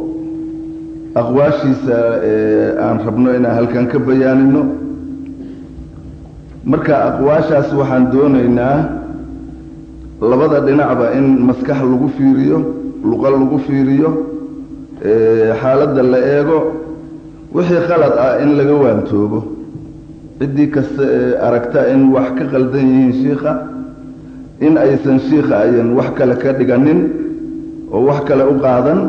aqwaashiisa aan rabno inaan halkan ka bayaanino. Marka aqwaashaas waxaan doonaynaa labada dhinacba in maskax lagu fiiriyo luqa lagu fiiriyo xaaladda la eego wixii qalad ah in laga waantoobo. Ciddii kasta ee aragta in wax ka qaldan yihiin shiikha in aysan shiikha ayan wax kale ka dhiganin oo wax kale u qaadan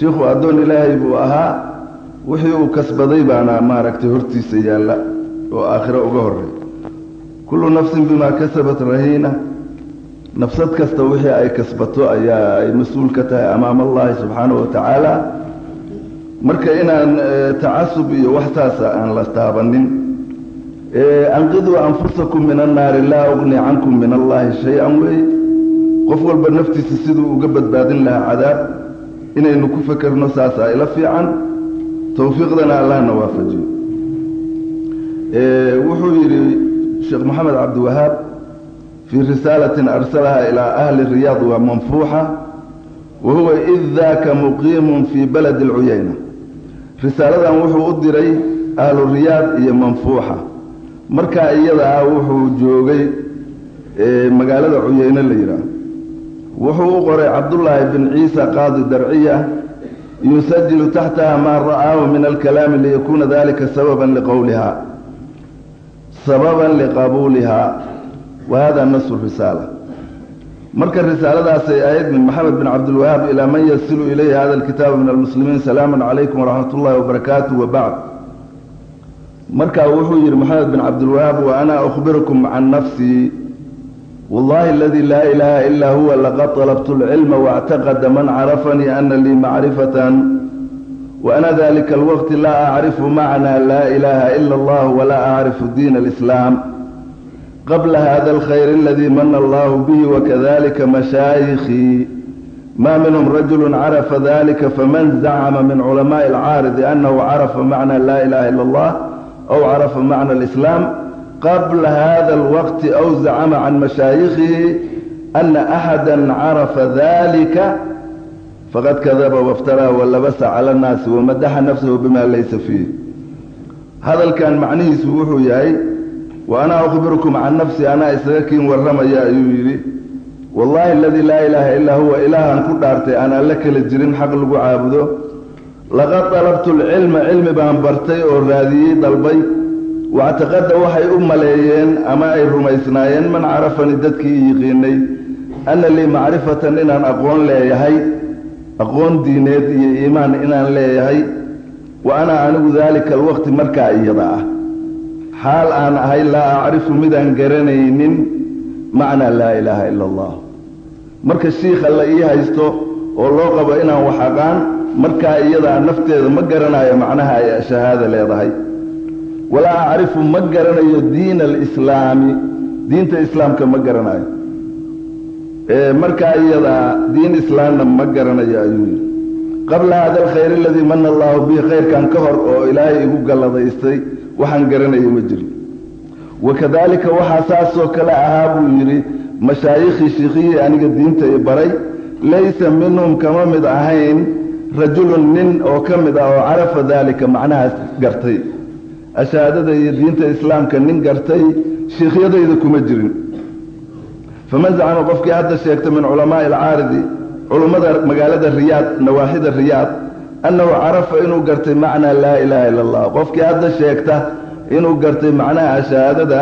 shiikhu addoon ilaahay buu ahaa wixii uu kasbaday baana maaragtay hortiisa yaalla oo aakhiro uga horray kullu nafsin bimaa kasabat rahiina nafsad kasta wixii ay kasbato ayaa ay mas'uul ka tahay amaama allahi subxaanahu wa tacaala. Marka inaan tacasub iyo waxtaasa aan la taabanin anqiduu anfusakum min annaari laa ugni cankum min allahi shay-an wey qof walba naftiisa siduu uga badbaadin lahaa cadaab inaynu ku fekerno saasaa ila fiican. Towfiiqdana allahna waafajiyo. Wuxuu yidhi sheekh moxamed cabdiwahaab fii risaalatin arsalaha ilaa ahli riyaad waa manfuuxa wa huwa id daaka muqiimun fii baladi alcuyayna risaaladan wuxuu u diray ahlu riyaad iyo manfuuxa. Markaa iyada ah wuxuu joogay magaalada cuyeyne la yidhaah wuxuu u qoray cabdullaahi bin ciisa qaadi darciya yusajilu taxtaha maa ra'aahu min alkalaami liyakuuna dalika sababan liqowliha sababan liqabuuliha. Wa hada nasu risaala. Marka risaaladaasay ahayd min maxamed bin cabdilwahaab ilaa man yasilu ilayhi hada alkitaaba min almuslimiin salaamu calaykum waraxmat ullahi wabarakaatu wabacd marka wuxuu yidhi maxamed bin cabdilwahaab wa ana ukhbirukum can nafsii wallaahi aladii laa ilaaha ilaa huwa laqad dalabtu lcilma waاctaqada man carafanii ana lii macrifatan waana dalika alwaqti laa acrifu macnaa laa ilaaha ila allah walaa acrifu diin alislaam qabla hada alkhayr aladii mana allahu bihi wakadalika mashaayikhii ma minhum rajulu carafa dalika faman zacama min culamaai alcaaridi anahu carafa macnaa laa ilaha ila allah aw carafa macna alislaam qabla hada اlwaqti aw zacama can mashaayikhihi ana axada carafa dalika faqad kadaba waftaraa walabasa cala annaasi wamadaxa nafsahu bima laysa fiih hadalkan macnihiisu wuxuu yahay wa anaa ukhbirukum can nafsi anaa isaga kiin warramaya ayuu yidhi wallaahi aladii laa ilaaha illaa huwa ilaahan ku dhaartay aan alla kala jirin xaq lagu caabudo laqad dalabtu lcilma cilmi baan bartay oo raadiyey dalbay wactiqada waxay u maleeyeen ama ay rumaysnaayeen man carafani dadkii i yiqiinay ana lii macrifatan inaan aqoon leeyahay aqoon diineed iyo iimaan inaan leeyahay wa ana anigu daalika alwaqti markaa iyada ah. Xaal aan ahay laa acrifu midaan garanaynin macnaa laa ilaaha ila allah. Marka shiikha la ii haysto oo loo qabo inaan wax aqaan markaa iyadaa nafteeda ma garanayo macnaha ay shahaada leedahay walaa acrifu ma garanayo diina alislaami. Diinta islaamka ma garanayo. Markaa iyadaa diin islaamna ma garanayo ayuu yidhi. Qabla hada alkhayr aladii mana allahu bihi khayrkan ka hor oo ilaahay igu galladaystay waxaan garanayo ma jirin. Wakadaalika waxaa saasoo kale ahaa buu yidhi mashaayikhii shiikhiyii aniga diinta i baray laysa minhum kama mid ahayn rajulun nin oo ka mid ah oo carafa daalika macnahaas gartay ashahaadada iyo diinta islaamka nin gartay shiikhyadayda kuma jirin. Faman zacama qofkii hadda sheegta min culamaa'i alcaaridi culummada magaalada riyaad nawaaxida riyaad annahu carafa inuu gartay macnaa laa ilaaha ila allah qofkii hadda sheegta inuu gartay macnaha shahaadada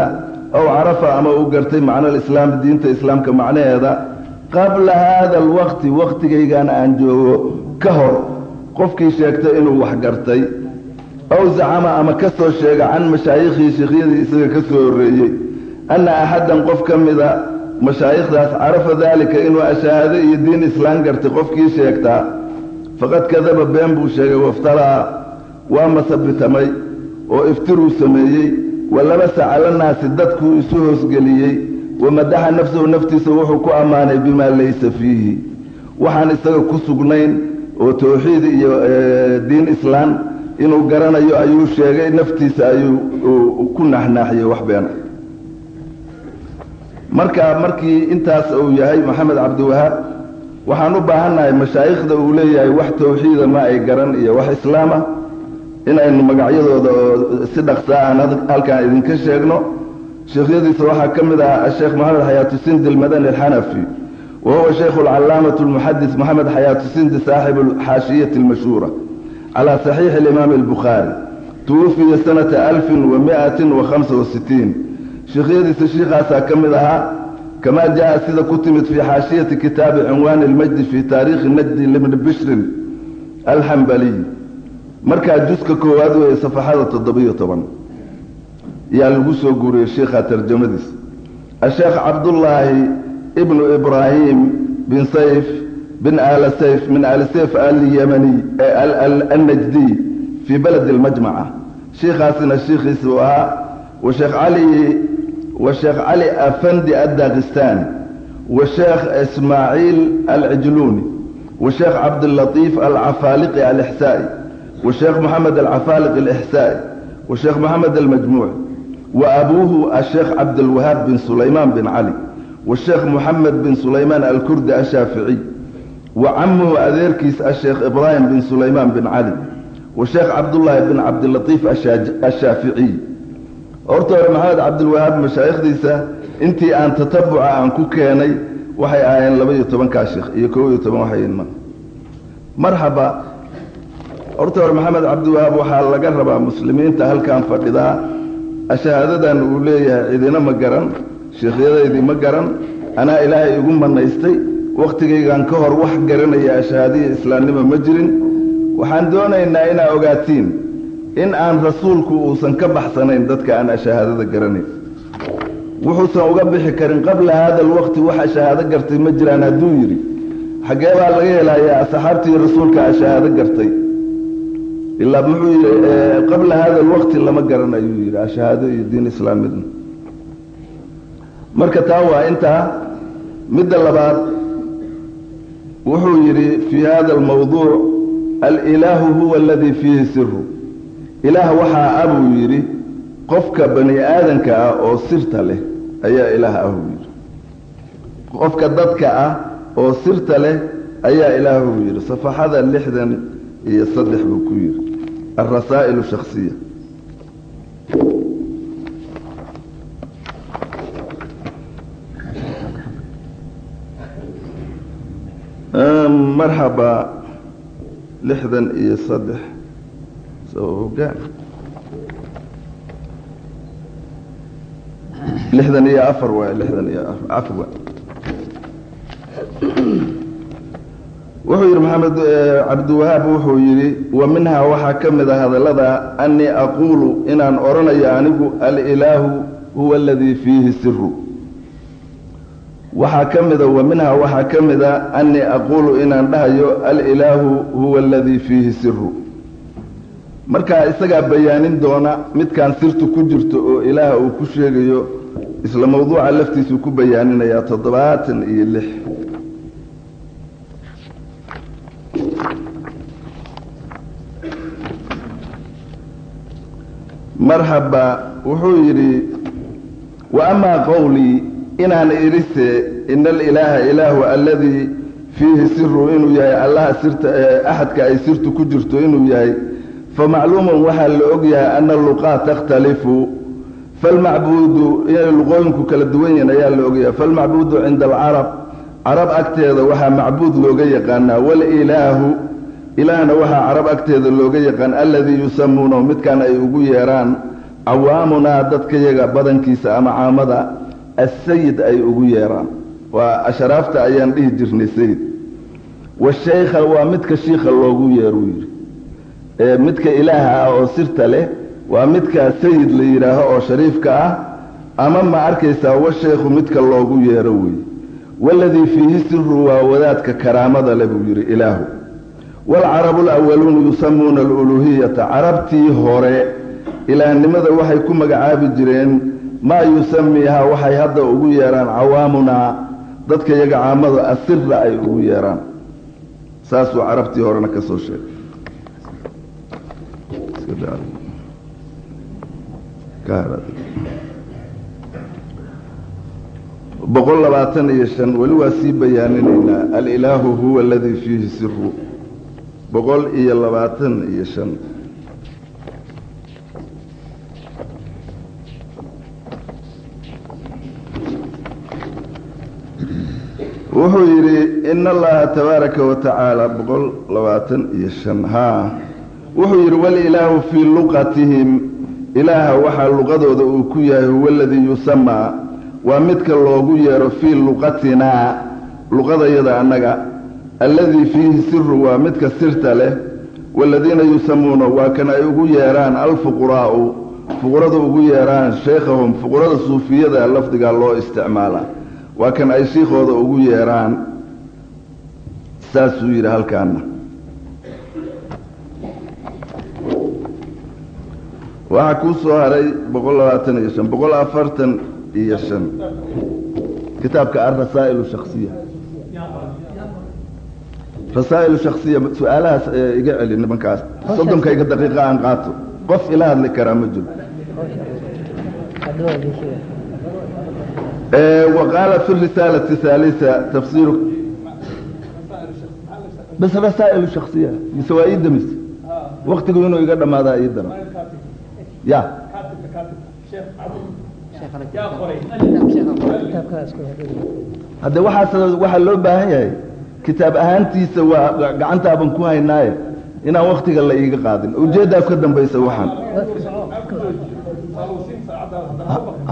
aw carafa ama uu gartay macna alislaam diinta islaamka macnaheeda qabla haada alwaqti waktigaygan aan joogo ka hor qofkii sheegta inuu wax gartay aw zacama ama ka soo sheega can mashaayikhii sheikyadii isaga ka soo horreeyey anna axaddan qof ka mida mashaayikhdaas carafa daalika inuu ashahaado iyo diin islaan gartay qofkii sheegtaa faqad kadaba been buu sheegay waftalaa waa masabitamay oo iftiruu sameeyey walabasa calanaasi dadkuu isu hoosgeliyey wamadaxa nafsahu naftiisa wuxuu ku ammaanay bimaa laysa fiihi waxaan isaga ku sugnayn oo towxiid iyo diin islaan inuu garanayo ayuu sheegay naftiisa ayuu ku naaxnaaxiyey wax beena. Marka markii intaas uu yahay maxamed cabdiwahaab waxaan u baahannahay mashaayikhda uu leeyahay wax towxiida ma ay garan iyo wax islaama inaynu magacyadooda oo si dhaqsaa aan halkaan idinka sheegno. Sheekhyadiisa waxaa ka mid ahaa asheekh moxamed xayaatu sindi almadani alxanafi wa huwa shaykhu alcalaamatu almuxadis moxamed xayaatu sindi saaxibu alxaashiyati almashhuura calaa saxiixi alimaami albukhaari tuwufiya sanata alfin wa miatin wa khamsa wa sitiin sheekhyadiisa shiikhaasaa ka mid ahaa kamaa jaa sida ku timid fii xaashiyati kitaabi cinwaani almajdi fii taariikhi najdi libni bishrin alxambaliy markaa juska koowaad weeye safaxada toddobiyo toban yaa lagu soo guuriyey sheikha tarjamadiisa asheekh cabdullaahi ibnu ibraahim bin sayf bin aala sayf min aali sayf alyamani annajdiy fii baladi almajmaca shiikhaasina shiikhiisa uu ahaa cali afandi addakistan washeekh ismaaciil alcijluuni washeekh cabdilatiif alcafaaliqi alixsaa'i washeekh moxamed alcafaaliq alixsaa'i washeekh moxamed almajmuuc wa abuuhu asheekh cabdilwahaab bin sulaymaan bin cali washeekh moxamed bin sulaymaan alkurdi ashaaficiy wa camuhu adeerkiis asheekh ibraahim bin sulaymaan bin cali washeekh cabdullaahi bin cabdilatiif ashaaficiy horta hore maxamed cabdilwahaab mashaayikhdiisa intii aan tatabuca aan ku keenay waxay ahaayeen laba iyo tobankaa sheekh iyo kow iyo toban waxay ma marxaba horta hore maxamed cabdiwahaab waxaa laga rabaa muslimiinta halkan fadhidaa shahaadadan uu leeyahay cidina ma garan sheekhyadaydii ma garan anaa ilaahay igu manaystay wakhtigaygan ka hor wax garanaya shahaadiya islaamnimo ma jirin. Waxaan doonaynaa inaa ogaatiin in aan rasuulku uusan ka baxsanayn dadka aan shahaadada garanayn. Wuxuusan uga bixi karin qabla haada alwaqti waxa shahaado gartay ma jiraan hadduu yidhi xaggee baa laga helayaa asxaabtii rasuulka a gartay. Ilaa muxuu yidhi qabla haada alwaqti lama garan ayuu yidhi ashahaado iyo diin islaamidna marka taa waa intaa midda labaad wuxuu yidhi fii hada almawduuc alilaahu huwa aladii fiihi siru ilaah waxaa ah buu yidhi qofka bani aadanka ah oo sirta leh ayaa ilaah ah buu yidhi. Qofka dadka ah oo sirta leh ayaa ilaah buu yidhi. Safaxada lixdan iyo saddex buu ku yidhi. Alrasaa'il shakhsiya marxaba lixdan iyo saddex. Soga lixdan iyo afar waay lixdan iyo cafwa wuxuu yidhi maxamed cabdiwahaab wuxuu yidhi wa minhaa waxaa ka mid a hadallada annii aquulu inaan odhanayo anigu alilaahu huwa aladii fiihi siru waxaa ka mida wa minhaa waxaa ka mid a annii aquulu inaan dhahayo alilaahu huwa aladii fiihi siru markaa isagaa bayaanin doona midkaan sirtu ku jirto oo ilaaha uu ku sheegayo isla mawduuca laftiisuu ku bayaaninayaa toddobaatan iyo lix. Marxaba wuxuu yidhi wa amaa qowlii inaan idhise ina alilaaha ilaahu alladii fiihi siru inuu yahay allaha sirta axadka ay sirtu ku jirto inuu yahay famacluumun waxaa la og yahay ana luqaa takhtalifu falmacbuudu inay luqooyinku kala duwan yihiin ayaa la ogyahay falmacbuudu cinda alcarab carab agteeda waxaa macbuud looga yaqaanaa walilaahu ilaahna waxaa carab agteeda looga yaqaan alladii yusamuunahu midkan ay ugu yeeraan cawaamunaa dadkayaga badankiisa ama caamada assayid ay ugu yeeraan. Waa ashraafta ayaan dhihi jirnay sayid washaykha waa midka shiikha loogu yeeruu yidhi. Midka ilaaha ah oo sirta leh waa midka sayid la yidhaaho oo shariifka ah ama ma arkaysaa washaykhu midka loogu yeero weeye waladii fiihi siru waa wadaadka karaamada leh buu yidhi ilaahu. Waalcarabu alawaluuna yusamuuna aluluuhiyata carabtii hore ilaahnimada waxay ku magacaabi jireen maa yusamiihaa waxay hadda ugu yeeraan cawaamunaa dadka yaga caamada asira ay ugu yeeraan. Saasuu carabtii horena ka soo sheegay. Boqol labaatan iyo shan weli waa sii bayaaninaynaa alilaahu huwa aladii fiihi siru boqol iyo labaatan iyo shan wuxuu yidhi ina allaha tabaaraka wa tacaala boqol labaatan iyo shan. Haa wuxuu yidhi walilaahu fii luqatihim. Ilaaha waxaa luqadooda uu ku yahay huwa aladii yusamaa waa midka loogu yeero fii luqatinaa luqadayada annaga. Alladii fiihi siru waa midka sirta leh. Waaladiina yusamuuna waa kan ay ugu yeeraan alfuquraa'u. Fuqurada ugu yeeraan shaykhahum fuqurada suufiyada lafdigaa loo isticmaala waa kan ay shiikhooda ugu yeeraan saasuu yidhi halkaana waxaa kuu soo haray boqol labaatan iyo shan boqol afartan iyo shan. Kitaabka alrasaa'il shaksiya rasaa'il shaksiya su'aalahaas iga celi nimankaas. Soddonkayga daqiiqa aan qaato. Qof ila hadli karaa ma jiro وقال في الرسالة الثالثة تفسير بس رسائل شخصية بسوائد دمس وقت يقولون يقدم هذا يدرم يا hadde waxaas waxaa loo baahan yahay kitaab ahaantiisa waa gacantaaban ku haynaaye inaan waktiga la iiga qaadin ujeeddaa ka dambaysa waxaan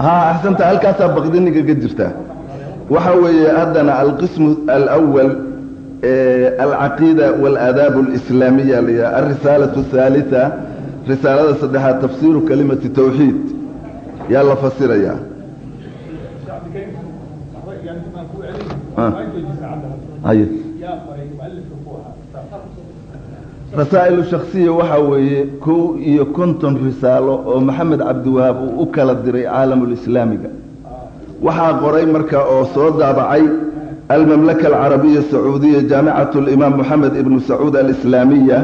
ha axsanta halkaasaa baqdinigaga jirtaa waxa weeye haddana alqismu alأwal alcaqiida wاlaadaab اlislaamiya la yidhaha alrisaalaة الثaaliثa risaalada saddexaad tafsiiru kalimati tawxiid yaa la fasirayaa rasaa'ilu shaksiya waxaa weeye kow iyo konton risaalo oo maxamed cabdiwahaab uu u kala diray caalamulislaamiga waxaa qoray marka oo soo daabacay almamlaka alcarabiya sacuudiya jaamicatu limaam moxamed ibnu sacuud alislaamiya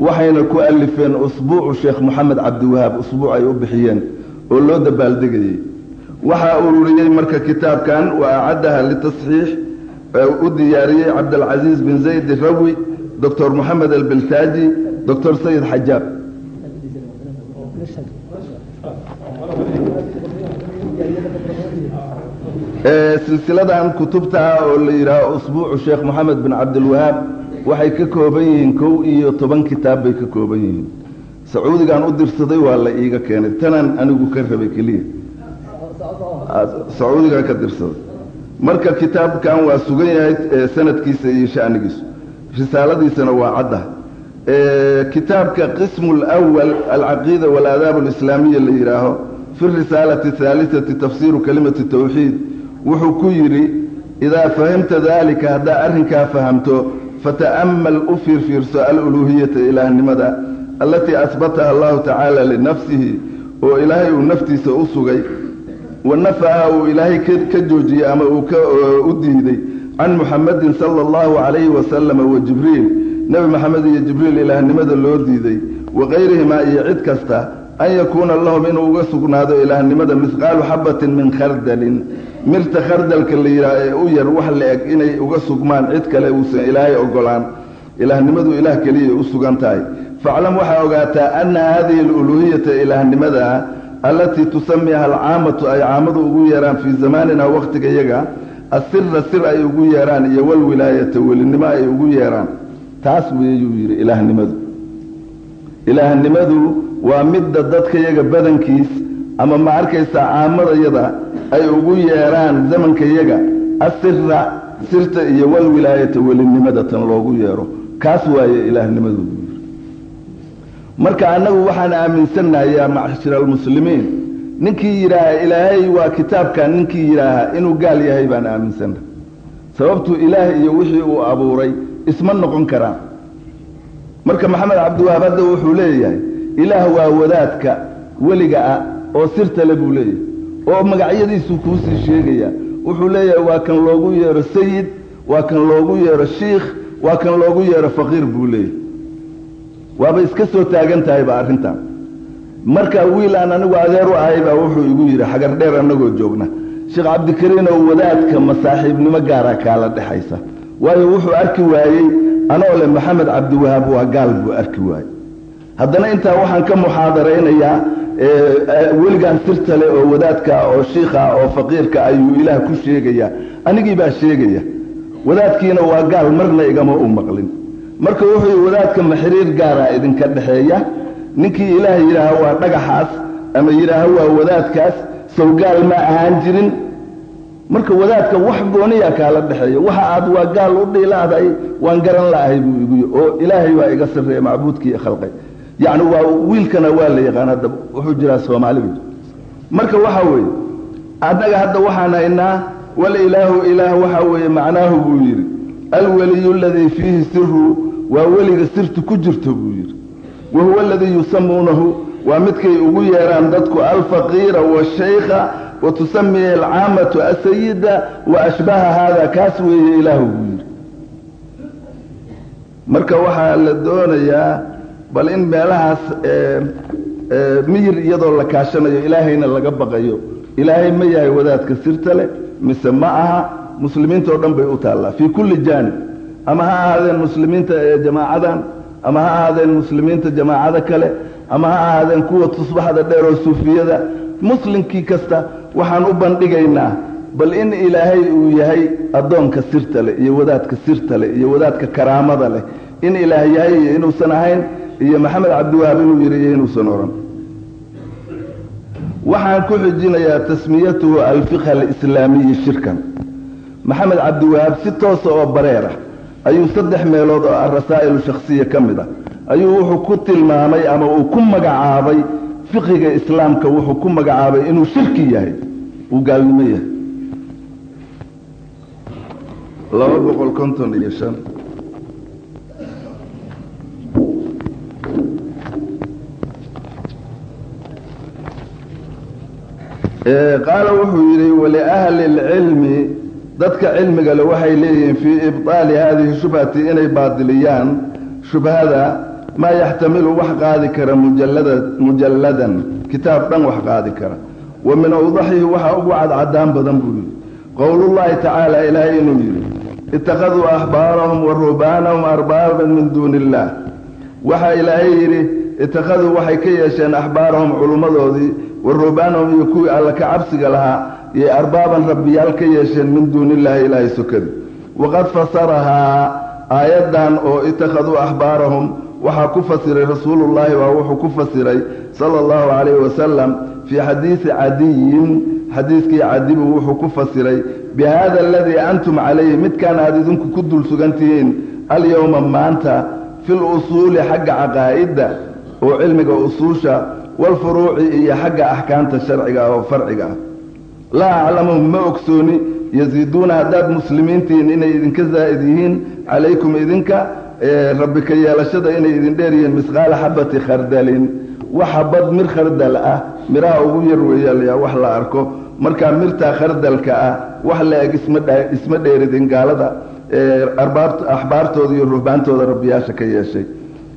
waxayna ku alifeen usbuucu sheekh moxamed cabdiwahaab usbuuc ay u bixiyeen oo loo dabaaldegayey waxaa ururiyey marka kitaabkan wa acaddaha litasxiix u diyaariyey cabdalcasiis bin zayd rawi doctor moxamed albeltaaji doctor sayid xajaab silsiladan kutubta oo la yidhaaho usbuucu sheekh moxamed bin cabdilwahaab waxay ka kooban yihiin kow iyo toban kitaab bay ka kooban yihiin. Sacuudigaan u dirsaday waa la iiga keenay. Tanan anigu ka rabay keliya. Sacuudigaan ka dirsaday. Marka kitaabkan waa sugan yahay sanadkiisa iyo shanigiisu risaaladiisana waa cadda kitaabka qismu اlأwal alcaqiida wاlaadaab اlislaamiya la yidhaaho fi risaalati الثaaliثati tafsiiru kalimati tawxiid wuxuu ku yidhi idaa fahimta dalika haddaa arrinkaa fahamto fata'amal u fiirfiirso aluluuhiyata ilaahnimada allatii asbataha allahu tacaala linafsihi oo ilaahay uu naftiisa u sugay wa nafaha uu ilaahay ka joojiyey ama uu u diiday can muxamadin sala allahu calayhi wasalama wa jibriil nebi maxamed iyo jibriil ilaahnimada loo diiday. wa kayrihimaa iyo cid kasta an yakuuna lahum inuu uga sugnaado ilaahnimada misqaalu xabatin min khardalin mirta khardalka la yidhaah ee u yar wax la eg inay uga sugmaan cid kale uusan ilaahay ogolaan. ilaahnimadu ilaah keliyay u sugan tahay. faclam waxaa ogaataa anna haadihi aluluuhiyata ilaahnimada allatii tusamiha alcaamatu ay caamadu ugu yeeraan fii zamaanina wakhtiga yaga asira sir ay ugu yeeraan iyo walwilaayata welinimo ay ugu yeeraan taas weeyuu yidhi ilaahnimadu. Ilaahnimadu waa midda dadkayaga badankiis ama ma arkaysaa caamadayada ay ugu yeedhaan zamankayaga asira sirta iyo walwilaayata welinimada tan loogu yeedho kaas waaye ilaahnimadu buu yidhi. Marka annagu waxaan aaminsannahay yaa macshira almuslimiin ninkii yidhaaha ilaahay waa kitaabkan ninkii yidhaaha inuu gaal yahay baan aaminsannahay sababtuu ilaah iyo wixii uu abuuray isma noqon karaan. Marka maxamed cabdiwahaab hadda wuxuu leeyahay ilaah waa wadaadka weliga ah oo sirta le buu leeyahay. Oo magacyadiisuu kuusii sheegaya. Wuxuu leeyahay waa kan loogu yeedho sayid waa kan loogu yeedho shiikh waa kan loogu yeedho faqiir buu leeyahay. Waaba iska soo taagan tahayba arrintan marka wiil aan anigu adeer u ahay baa wuxuu igu yidhi xagar dheer annagoo joogna. Sheekh cabdikariin oo wadaadka masaaxiibnimo gaara kaala dhexaysa. Waayo wuxuu arki waayey anoo leh maxamed cabdiwahaab waa gaal buu arki waayey. Haddana intaa waxaan ka muxaadaraynayaa weligaan sirta leh oo wadaadka oo shiikha oo faqiirka ayuu ilaah ku sheegayaa. Anigii baa sheegaya wadaadkiina waa gaal marna igama u maqlin. Marka wuxuu wadaadka maxiriir gaaraa idinka dhexeeya ninkii ilaah yidhaaha waa dhagaxaas ama yidhaaha waa wadaadkaas sawgaal ma ahaan jirin. Marka wadaadka wax gooniya kaala dhexeeya waxa aad waa gaal u dhiilaaday waan garan la'ahay buu igu yii oo ilaahay waa iga sarreeya macbuudkii khalqay. Yacni waa wiilkana waa la yaqaan hadda wuxuu jiraa soomaaliba marka waxa weeye annaga hadda waxaan haynaa walilaahu ilaah waxa weeye macnaahu buu yidhi alweliyu aladii fiihi siru waa weliga sirtu ku jirto buu yidhi wa huwa aladii yusamuunahu waa midkay ugu yeedhaan dadku alfaqiira waashaykha wa tusamiya alcaamatu asayida wa ashbaha haada kaas weeye ilaahu buu yidhi. Marka waxaa la doonayaa bal in meelahaas miyir iyadoo la kaashanayo ilaahayna laga baqayo. Ilaahay ma yahay wadaadka sirta leh mise ma aha muslimiinta oo dhan bay u taallaa. Fii kulli jaanib ama ha ahaadeen muslimiinta ee jamaacadan ama ha ahaadeen muslimiinta jamaacada kale ama ha ahaadeen kuwa tusbaxda dheer oo suufiyada muslimkii kasta waxaan u bandhigaynaa bal in ilaahay uu yahay addoonka sirta leh iyo wadaadka sirta leh iyo wadaadka karaamada leh in ilaah yahay iyo inuusan ahayn iyo maxamed cabdiwahaab inuu yidhi iyo inuusan odhan. Waxaan ku xijinayaa tasmiyatuhu alfiqh alislaamiyi shirkan. Maxamed cabdiwahaab si toosa oo bareer ah ayuu saddex meelood oo arasaa'ilu shakhsiya ka mid ah. Ayuu wuxuu ku tilmaamay ama uu ku magacaabay fiqiga islaamka wuxuu ku magacaabay inuu shirki yahay. Uu gaalnimo yahay. Laba boqol konton iyo shan. Qaala wuxuu yidhi waliahli اlcilmi dadka cilmiga le waxay leeyihiin fii ibطaali hadihi shubhati inay baadiliyaan shubhada maa yaxtamilu wax qaadi kara mujalladan. Kitaab dhan wax qaadi kara. Wa min awdaxihi waxaa ugu cadcadaan badan buu yidhi. Qowlullahi tacaala ilaahay inuu yidhi ittakhaduu axbaarahum wa ruhbaanahum arbaaban min duuni illaah waxaa ilaahay yidhi ittakhaduu waxay ka yeesheen axbaarahum culummadoodii wa ruhbaanahum iyo kuwii alla ka cabsiga lahaa iyay arbaaban rabbiyaal ka yeesheen min duuni illaahi ilaahay sokadi waqad fasarahaa aayaddan oo ittakhaduu axbaarahum waxaa ku fasiray rasuulullaahi waa wuxuu ku fasiray sala allahu calayhi wasalam fii xadiisi cadiyin xadiiskii cadibu wuxuu ku fasiray bi haada aladii antum calayhi midkaan aad idinku ku dul sugan tihiin alyowma maanta fil usuuli xagga caqaa'idda oo cilmiga usuusha walfuruuci iyo xagga axkaamta sharciga oo farciga ah laa aclamuhum ma ogsooni yasiiduuna haddaad muslimiintihiin inay idinka zaa'id yihiin calaykum idinka rabbi ka yeelashada inay idin dheer yihiin misqaala xabati khardalin. Waxa bad mir khardal ah miraha ugu yar weeyaalayaa wax la arko. Markaa mirtaa khardalka ah wax la eg isma dheeridin gaalada axbaartooda iyo ruhbaantooda rabbiyaasha ka yeeshay.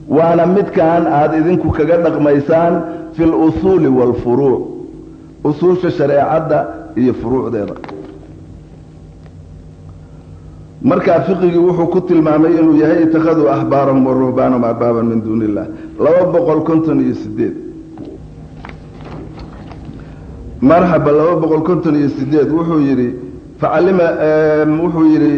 Waana midkan aad idinku kaga dhaqmaysaan fi lusuuli waalfuruuc usuusha shareecadda iyo furuucdeeda. Markaa fiqigii wuxuu ku tilmaamay inuu yahay ittakhaduu axbaarahum wa ruhbaanahum arbaaban min duuni illah laba boqol konton iyo sideed marxaba laba boqol konton iyo sideed wuxuu yidhi facalima wuxuu yidhi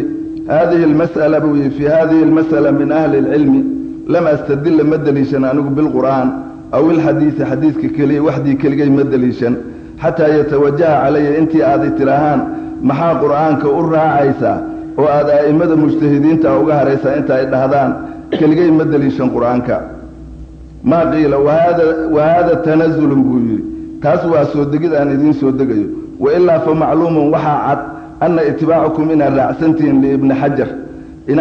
xataa yatawajaha calaya intii aad tidhaahaan maxaa qur'aanka u raacaysaa oo aad aimada mujtahidiinta uga haraysaa inta ay dhahdaan? Keligay ma deliishan qur'aanka. Maa qiila wahaada tanasulun buu yidhi. Taas waa soo degid aan idiin soo degayo. Wailaa fa macluumun waxaa cad anna itibaacakum inaad raacsantihiin liibni xajar. Eh,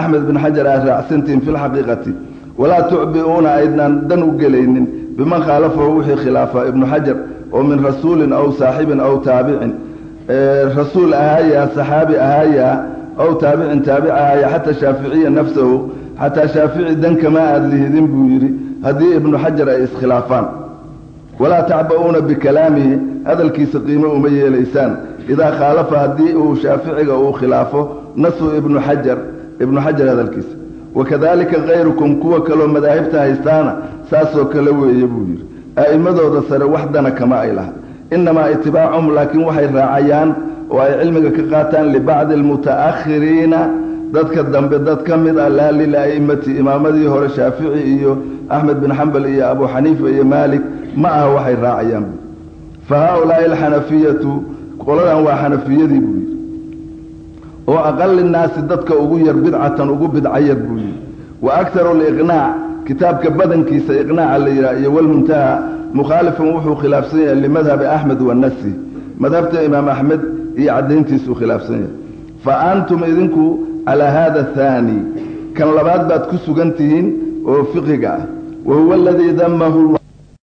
Axmed bn xajar aad raacsantihiin fi lxaqiiqati walaa tucbi'uuna aydnaan dan u gelaynin. Biman khaalafahu wixii khilaafaa ibnu xajar oo min rasuulin aw saaxibin aw taabicin. Rasuul ahaaya saxaabi ahaaya aw taabicin taabic ahaaya xataa shaaficiya nafsahu xataa shaafici dankama aad lihidin buu yidhi haddii ibnu xajar ay iskhilaafaan. Walaa tacba'uuna bikalaamihi hadalkiisa qiimo uma yeelaysaan. Idaa khaalafa haddii uu shaaficiga uu khilaafo nasu ibnu xajar ibnu xajar hadalkiisa. Wakadalika kayrukum kuwa kaloo madaahibta haystaana saasoo kale weeye buu yidhi a'immadooda sare waxdana kama ay laha innamaa itibaacum laakiin waxay raacayaan oo ay cilmiga ka qaataan libacdi almuta'akhiriina dadka dambe dad ka mid ah laa lila'immati imaamadii hore shaafici iyo axmed bin xambal iyo abu xaniifa iyo maalik ma aha waxay raacayaan. Fa haaulaa'i alxanafiyatu qoladan waa xanafiyadii buu yidhi. Oo aqali nnaasi dadka ugu yar bidcatan ugu bidca yar buu yidhi. Wa akaru liqnaac kitaabka badankiisa iqnaaca la yidhaha iyo walmuntaha mukhaalifan wuxuu khilaafsan yahay limadhabi axmed wanasi madhabta imaam axmed iyo cadayntiisuu khilaafsan yahay. Fa antum idinku calaa haada ahaani kan labaad baad ku sugan tihiin oo fiqiga ah. Wa huwa aladii damahu